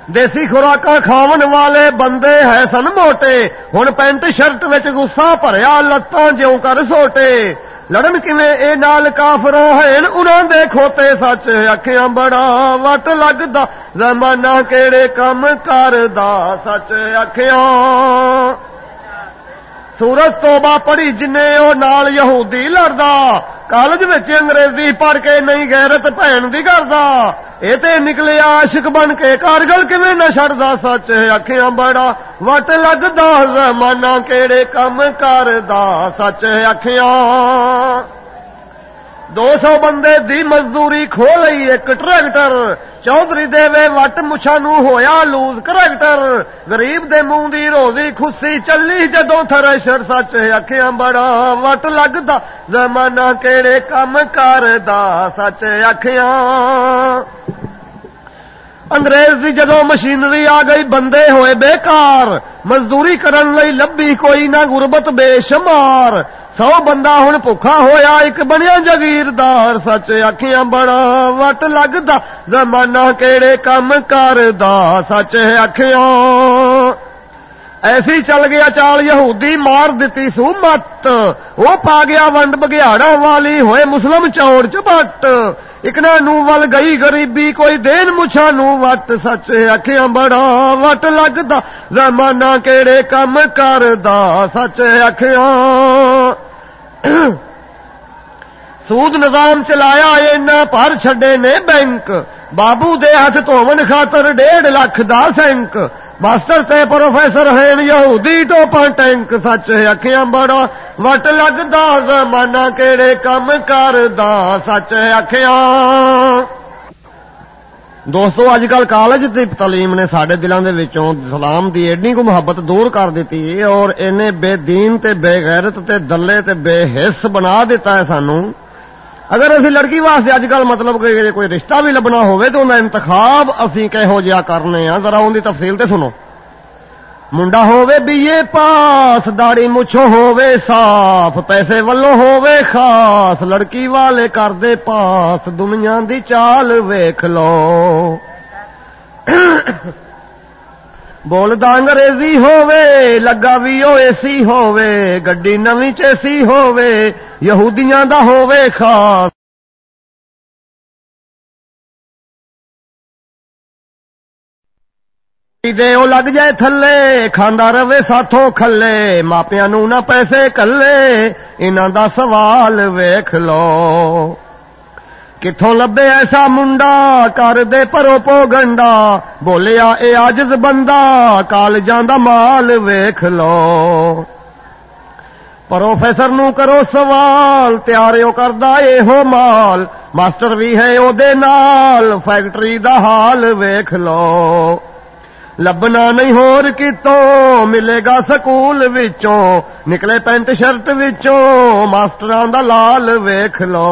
دیسی خوراک کھاون والے بندے ہے سن موٹے ہن پینٹ شرٹ وچ غصہ بھریا لتاں جیوں کر سوٹے لڑن اے نال کافر ہیں انہاں دے کھوتے سچ اکھیاں بڑا وٹ لگدا زمانہ کیڑے کم کردا سچ اکھیاں سورج توبہ پڑھی جن او نال یہودی لڑدا۔ کالج انگریزی پڑھ کے نہیں غیرت پہن دی کردا اے تے نکلے عاشق بن کے کارگل کیویں نہ چھڑدا سچ اکھیاں بڑا وٹ لگدا زمانہ کیڑے کم کردا۔ سچ اکھیاں۔ دو سو بندے دی مزدوری کھو لئی، ایک ٹریکٹر، چودھری دے وٹ مچھا نو ہویا لوز کریکٹر۔ غریب دے منہ دی روزی خوشی چلی جدو تھریشر سچ اکھیاں بڑا وٹ لگدا۔ زمانہ کیڑے کم کردا سچ اکھیاں۔ انگریز دی جدو مشینری آ گئی، بندے ہوئے بیکار۔ مزدوری کرن لئی لبی کوئی نہ، غربت بے شمار۔ سو بندہ ہوں بھوکھا ہویا، ایک بنیا جگیردار۔ سچ اکھیاں بڑا وٹ لگتا زمانہ کہڑے کم کردا۔ سچ اکھیاں ایسی چل گیا چال یہودی، مار دیتی سو مت۔ وہ پا گیا ونڈ بگیاڑا والی، ہوئے مسلم چوڑ چپٹ اکنا نو ول گئی غریبی، کوئی دین مچھا نو وٹ۔ سچ اکھیاں بڑا وٹ لگتا زمانہ کہڑے کم کردا۔ سچ اکھیاں۔ سود نظام چلایا، اینا پر چھڈے نے بینک۔ بابو دے ہاتھ دھون خاطر ڈیڑھ لاکھ دا سینک۔ ماسٹر تے پروفیسر ہیں یہودی ٹوپا ٹینک سچ ہے اکھیاں بڑا وٹ لگدا زمانہ کیڑے کم کردا سچ ہے اکھیاں دوستو اج کل کالج کی تعلیم نے سڈے دلوں کے سلام کی ایڈی کو محبت دور کر دیتی اور انہیں بے دین تے بے غیرت تے دلے تے بے حص بنا دیتا ہے سانو اگر اسی لڑکی واسطے اج کل مطلب کہ کوئی رشتہ بھی لبنا ہوئے تو انہیں انتخاب اسی کہو جہا کرنے ہاں۔ ذرا ان کی تفصیل تے سنو۔ منڈا ہووے بیے پاس داڑی مچھو ہووے صاف، پیسے ولو ہووے خاص، لڑکی والے کر دے پاس، دنیا دی چال ویکھ لو۔ بولدا انگریزی ہووے لگا بھی او اے سی ہووے گڈی نویں چیسی ہووے یہودیاں دا ہووے خاص دے او لگ جائے تھلے کھانا رہے ساتھوں کھلے ماپیا نو نہ پیسے کلے انہوں دا سوال ویخ لو کتوں لبے ایسا منڈا کر دے پرو پو گنڈا بولیا اے آجز بندہ کال جانا مال ویخ لو پروفیسر نو کرو سوال تیارو کردہ اے ہو مال ماسٹر بھی ہے او دے نال فیکٹری دا حال ویخ لو لبنا نہیں ہور کتوں ملے گا سکول وچوں نکلے پینٹ شرٹ وچوں ماسٹر دا لال ویخ لو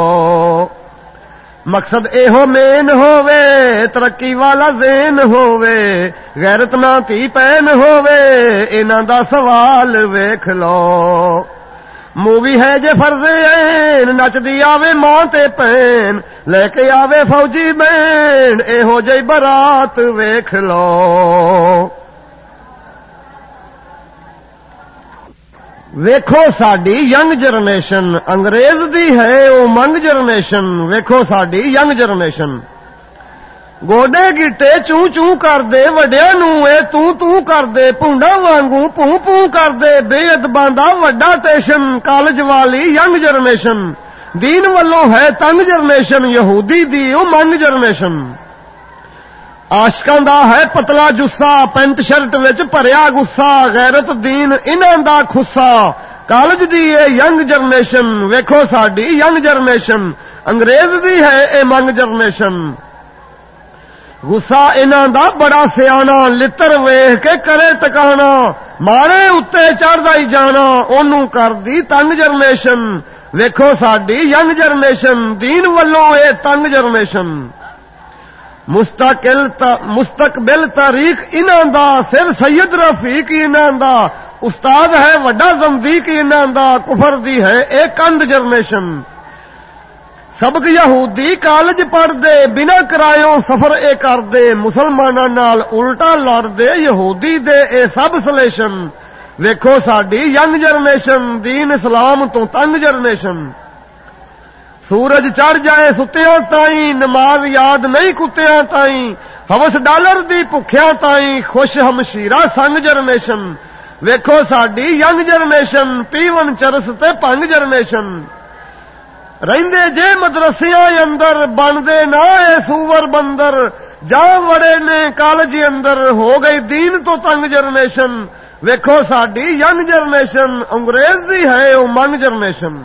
مقصد اے مین ہووے، ترقی والا زین ہووے، غیرت نہ تھی پین ہووے، انہاں دا سوال ویخ لو۔ مووی ہے جے فرض نچدی آوے ماں تے پین لے کے آوے فوجی بین اے ہو برات ویخ لو۔ ویکھو ساڈی ینگ جنریشن انگریز دی ہے او منگ جنریشن ویکھو ساڈی ینگ جنریشن گوڈے گیٹے چوں چوں کر دے وڈیا نو اے تو تو کر دے پونڈا وانگو پوں پوں کر دے بے ادباں دا وڈا ٹیشن کالج والی ینگ جنریشن دین ولو ہے تنگ جنریشن یہودی دی او منگ جنریشن آشکاں دا ہے پتلا جسا پینٹ شرٹ وچ پریا گسا غیرت دین انہاں دا خسا کالج دی اے ینگ جنریشن ویکھو ساڈی ینگ جنریشن انگریز دی ہے اے منگ جنریشن گسا انہوں دا بڑا سیا لتر ویخ کے کرے ٹکانا مارے اتنے چڑھتا ہی جانا ان کر دی تنگ جنریشن ویکو ساری ینگ جنریشن دین ولوں مستقبل تاریخ انہاں دا، سر سید رفیق انہاں دا۔ استاد ہے، وڈا زمدیق انہاں دا، کفر دی ہے ایک اند جنریشن۔ سبق یہودی کالج پڑھ دے بنا کرایوں سفر اے کر دے مسلمانوں نال الٹا لڑ دے یہودی دے، اے سب سلیشن۔ ویکھو ساڈی ینگ جنریشن، دین اسلام تو تنگ جنریشن۔ سورج چڑھ جائے ستیاں تائیں، نماز یاد نہیں کتیاں تائیں، ہوس ڈالر دی بھکھیا تائیں، خوش ہمشیرہ سنگ جنریشن ویکھو ساڈی ینگ جنریشن پیون چرس تے پنگ جنریشن رہندے جے مدرسیاں اندر، بنتے نہ اے سور بندر۔ جا وڑے نے کالج اندر، ہو گئی دین تو تنگ جنریشن ویکھو ساڈی ینگ جنریشن انگریز دی ہے وہ منگ جنریشن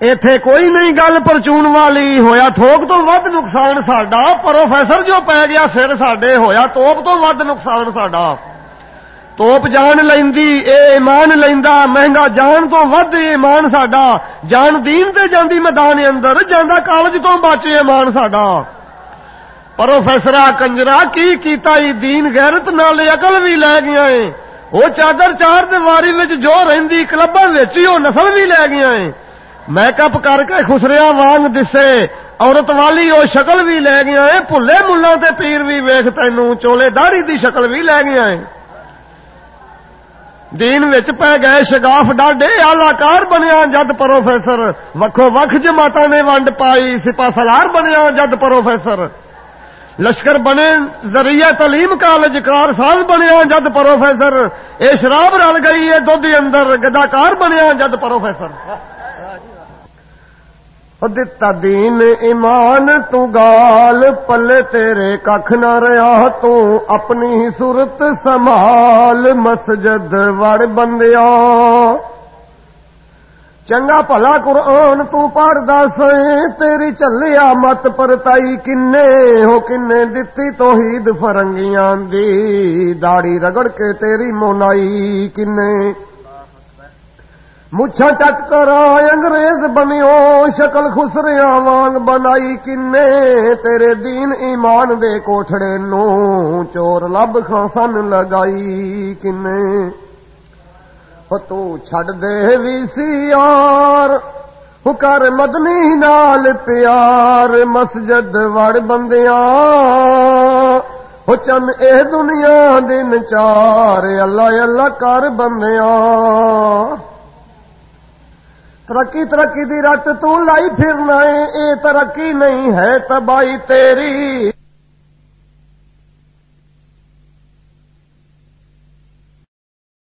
ایتھے کوئی نہیں گل پرچون والی ہویا تھوک تو ود نقصان ساڈا پروفیسر جو پی گیا سر ساڈے ہویا توپ تو ود نقصان ساڈا توپ جان لیندی اے ایمان لیندا مہنگا جان تو ود ایمان ساڈا جان دین تے جاندی میدان اندر جاندا کالج تو بچ ایمان ساڈا پروفیسرا کنجرا کی کیتا ای دین غیرت نال عقل بھی لے گیا ہے وہ چادر چار دیواری وچ جو رہندی کلباں وچ ہی او نسل بھی لے گیا ہے میک اپ کر کے خسریا وانگ دسے عورت والی او شکل بھی لے گیا ہے بھلے ملا تے پیر بھی ویکھ تینوں چولے داڑھی دی شکل بھی لے گیا ہے دین وچ پہ گئے شگاف ڈاڈے آلہ کار بنیا جد پروفیسر وکھو وکھ جماعتاں نے ونڈ پائی سپا سلار بنیا جد پروفیسر لشکر بنے ذریعہ تعلیم کالج کار ساز بنیا جد پروفیسر اے شراب رل گئی ہے دودھ اندر گداکار بنیا جد پروفیسر دتا دین ایمان تو گال پلے تیرے کھ نہ رہا تو اپنی صورت سنبھال مسجد وڑ بندیا چنگا پلا قرآن تو پڑھ دس تیری چلیا مت پرتائی کنے ہو کنے دتی توحید فرنگیاں دی داڑی رگڑ کے تیری مونائی کنے مچھا چٹ کر انگریز بنیو شکل خسریا وانگ بنائی کنے تیرے دین ایمان دے کوٹھڑے نو چور لب سن لگائی کنے تو چھڑ دے وی سی یار کر مدنی نال پیار مسجد وڑ بندیاں ہو چن اے دنیا دن چار اللہ اللہ کر بندیاں ترقی ترقی دی رت تو لائی پھرنا اے ترقی نہیں ہے تباہی تیری۔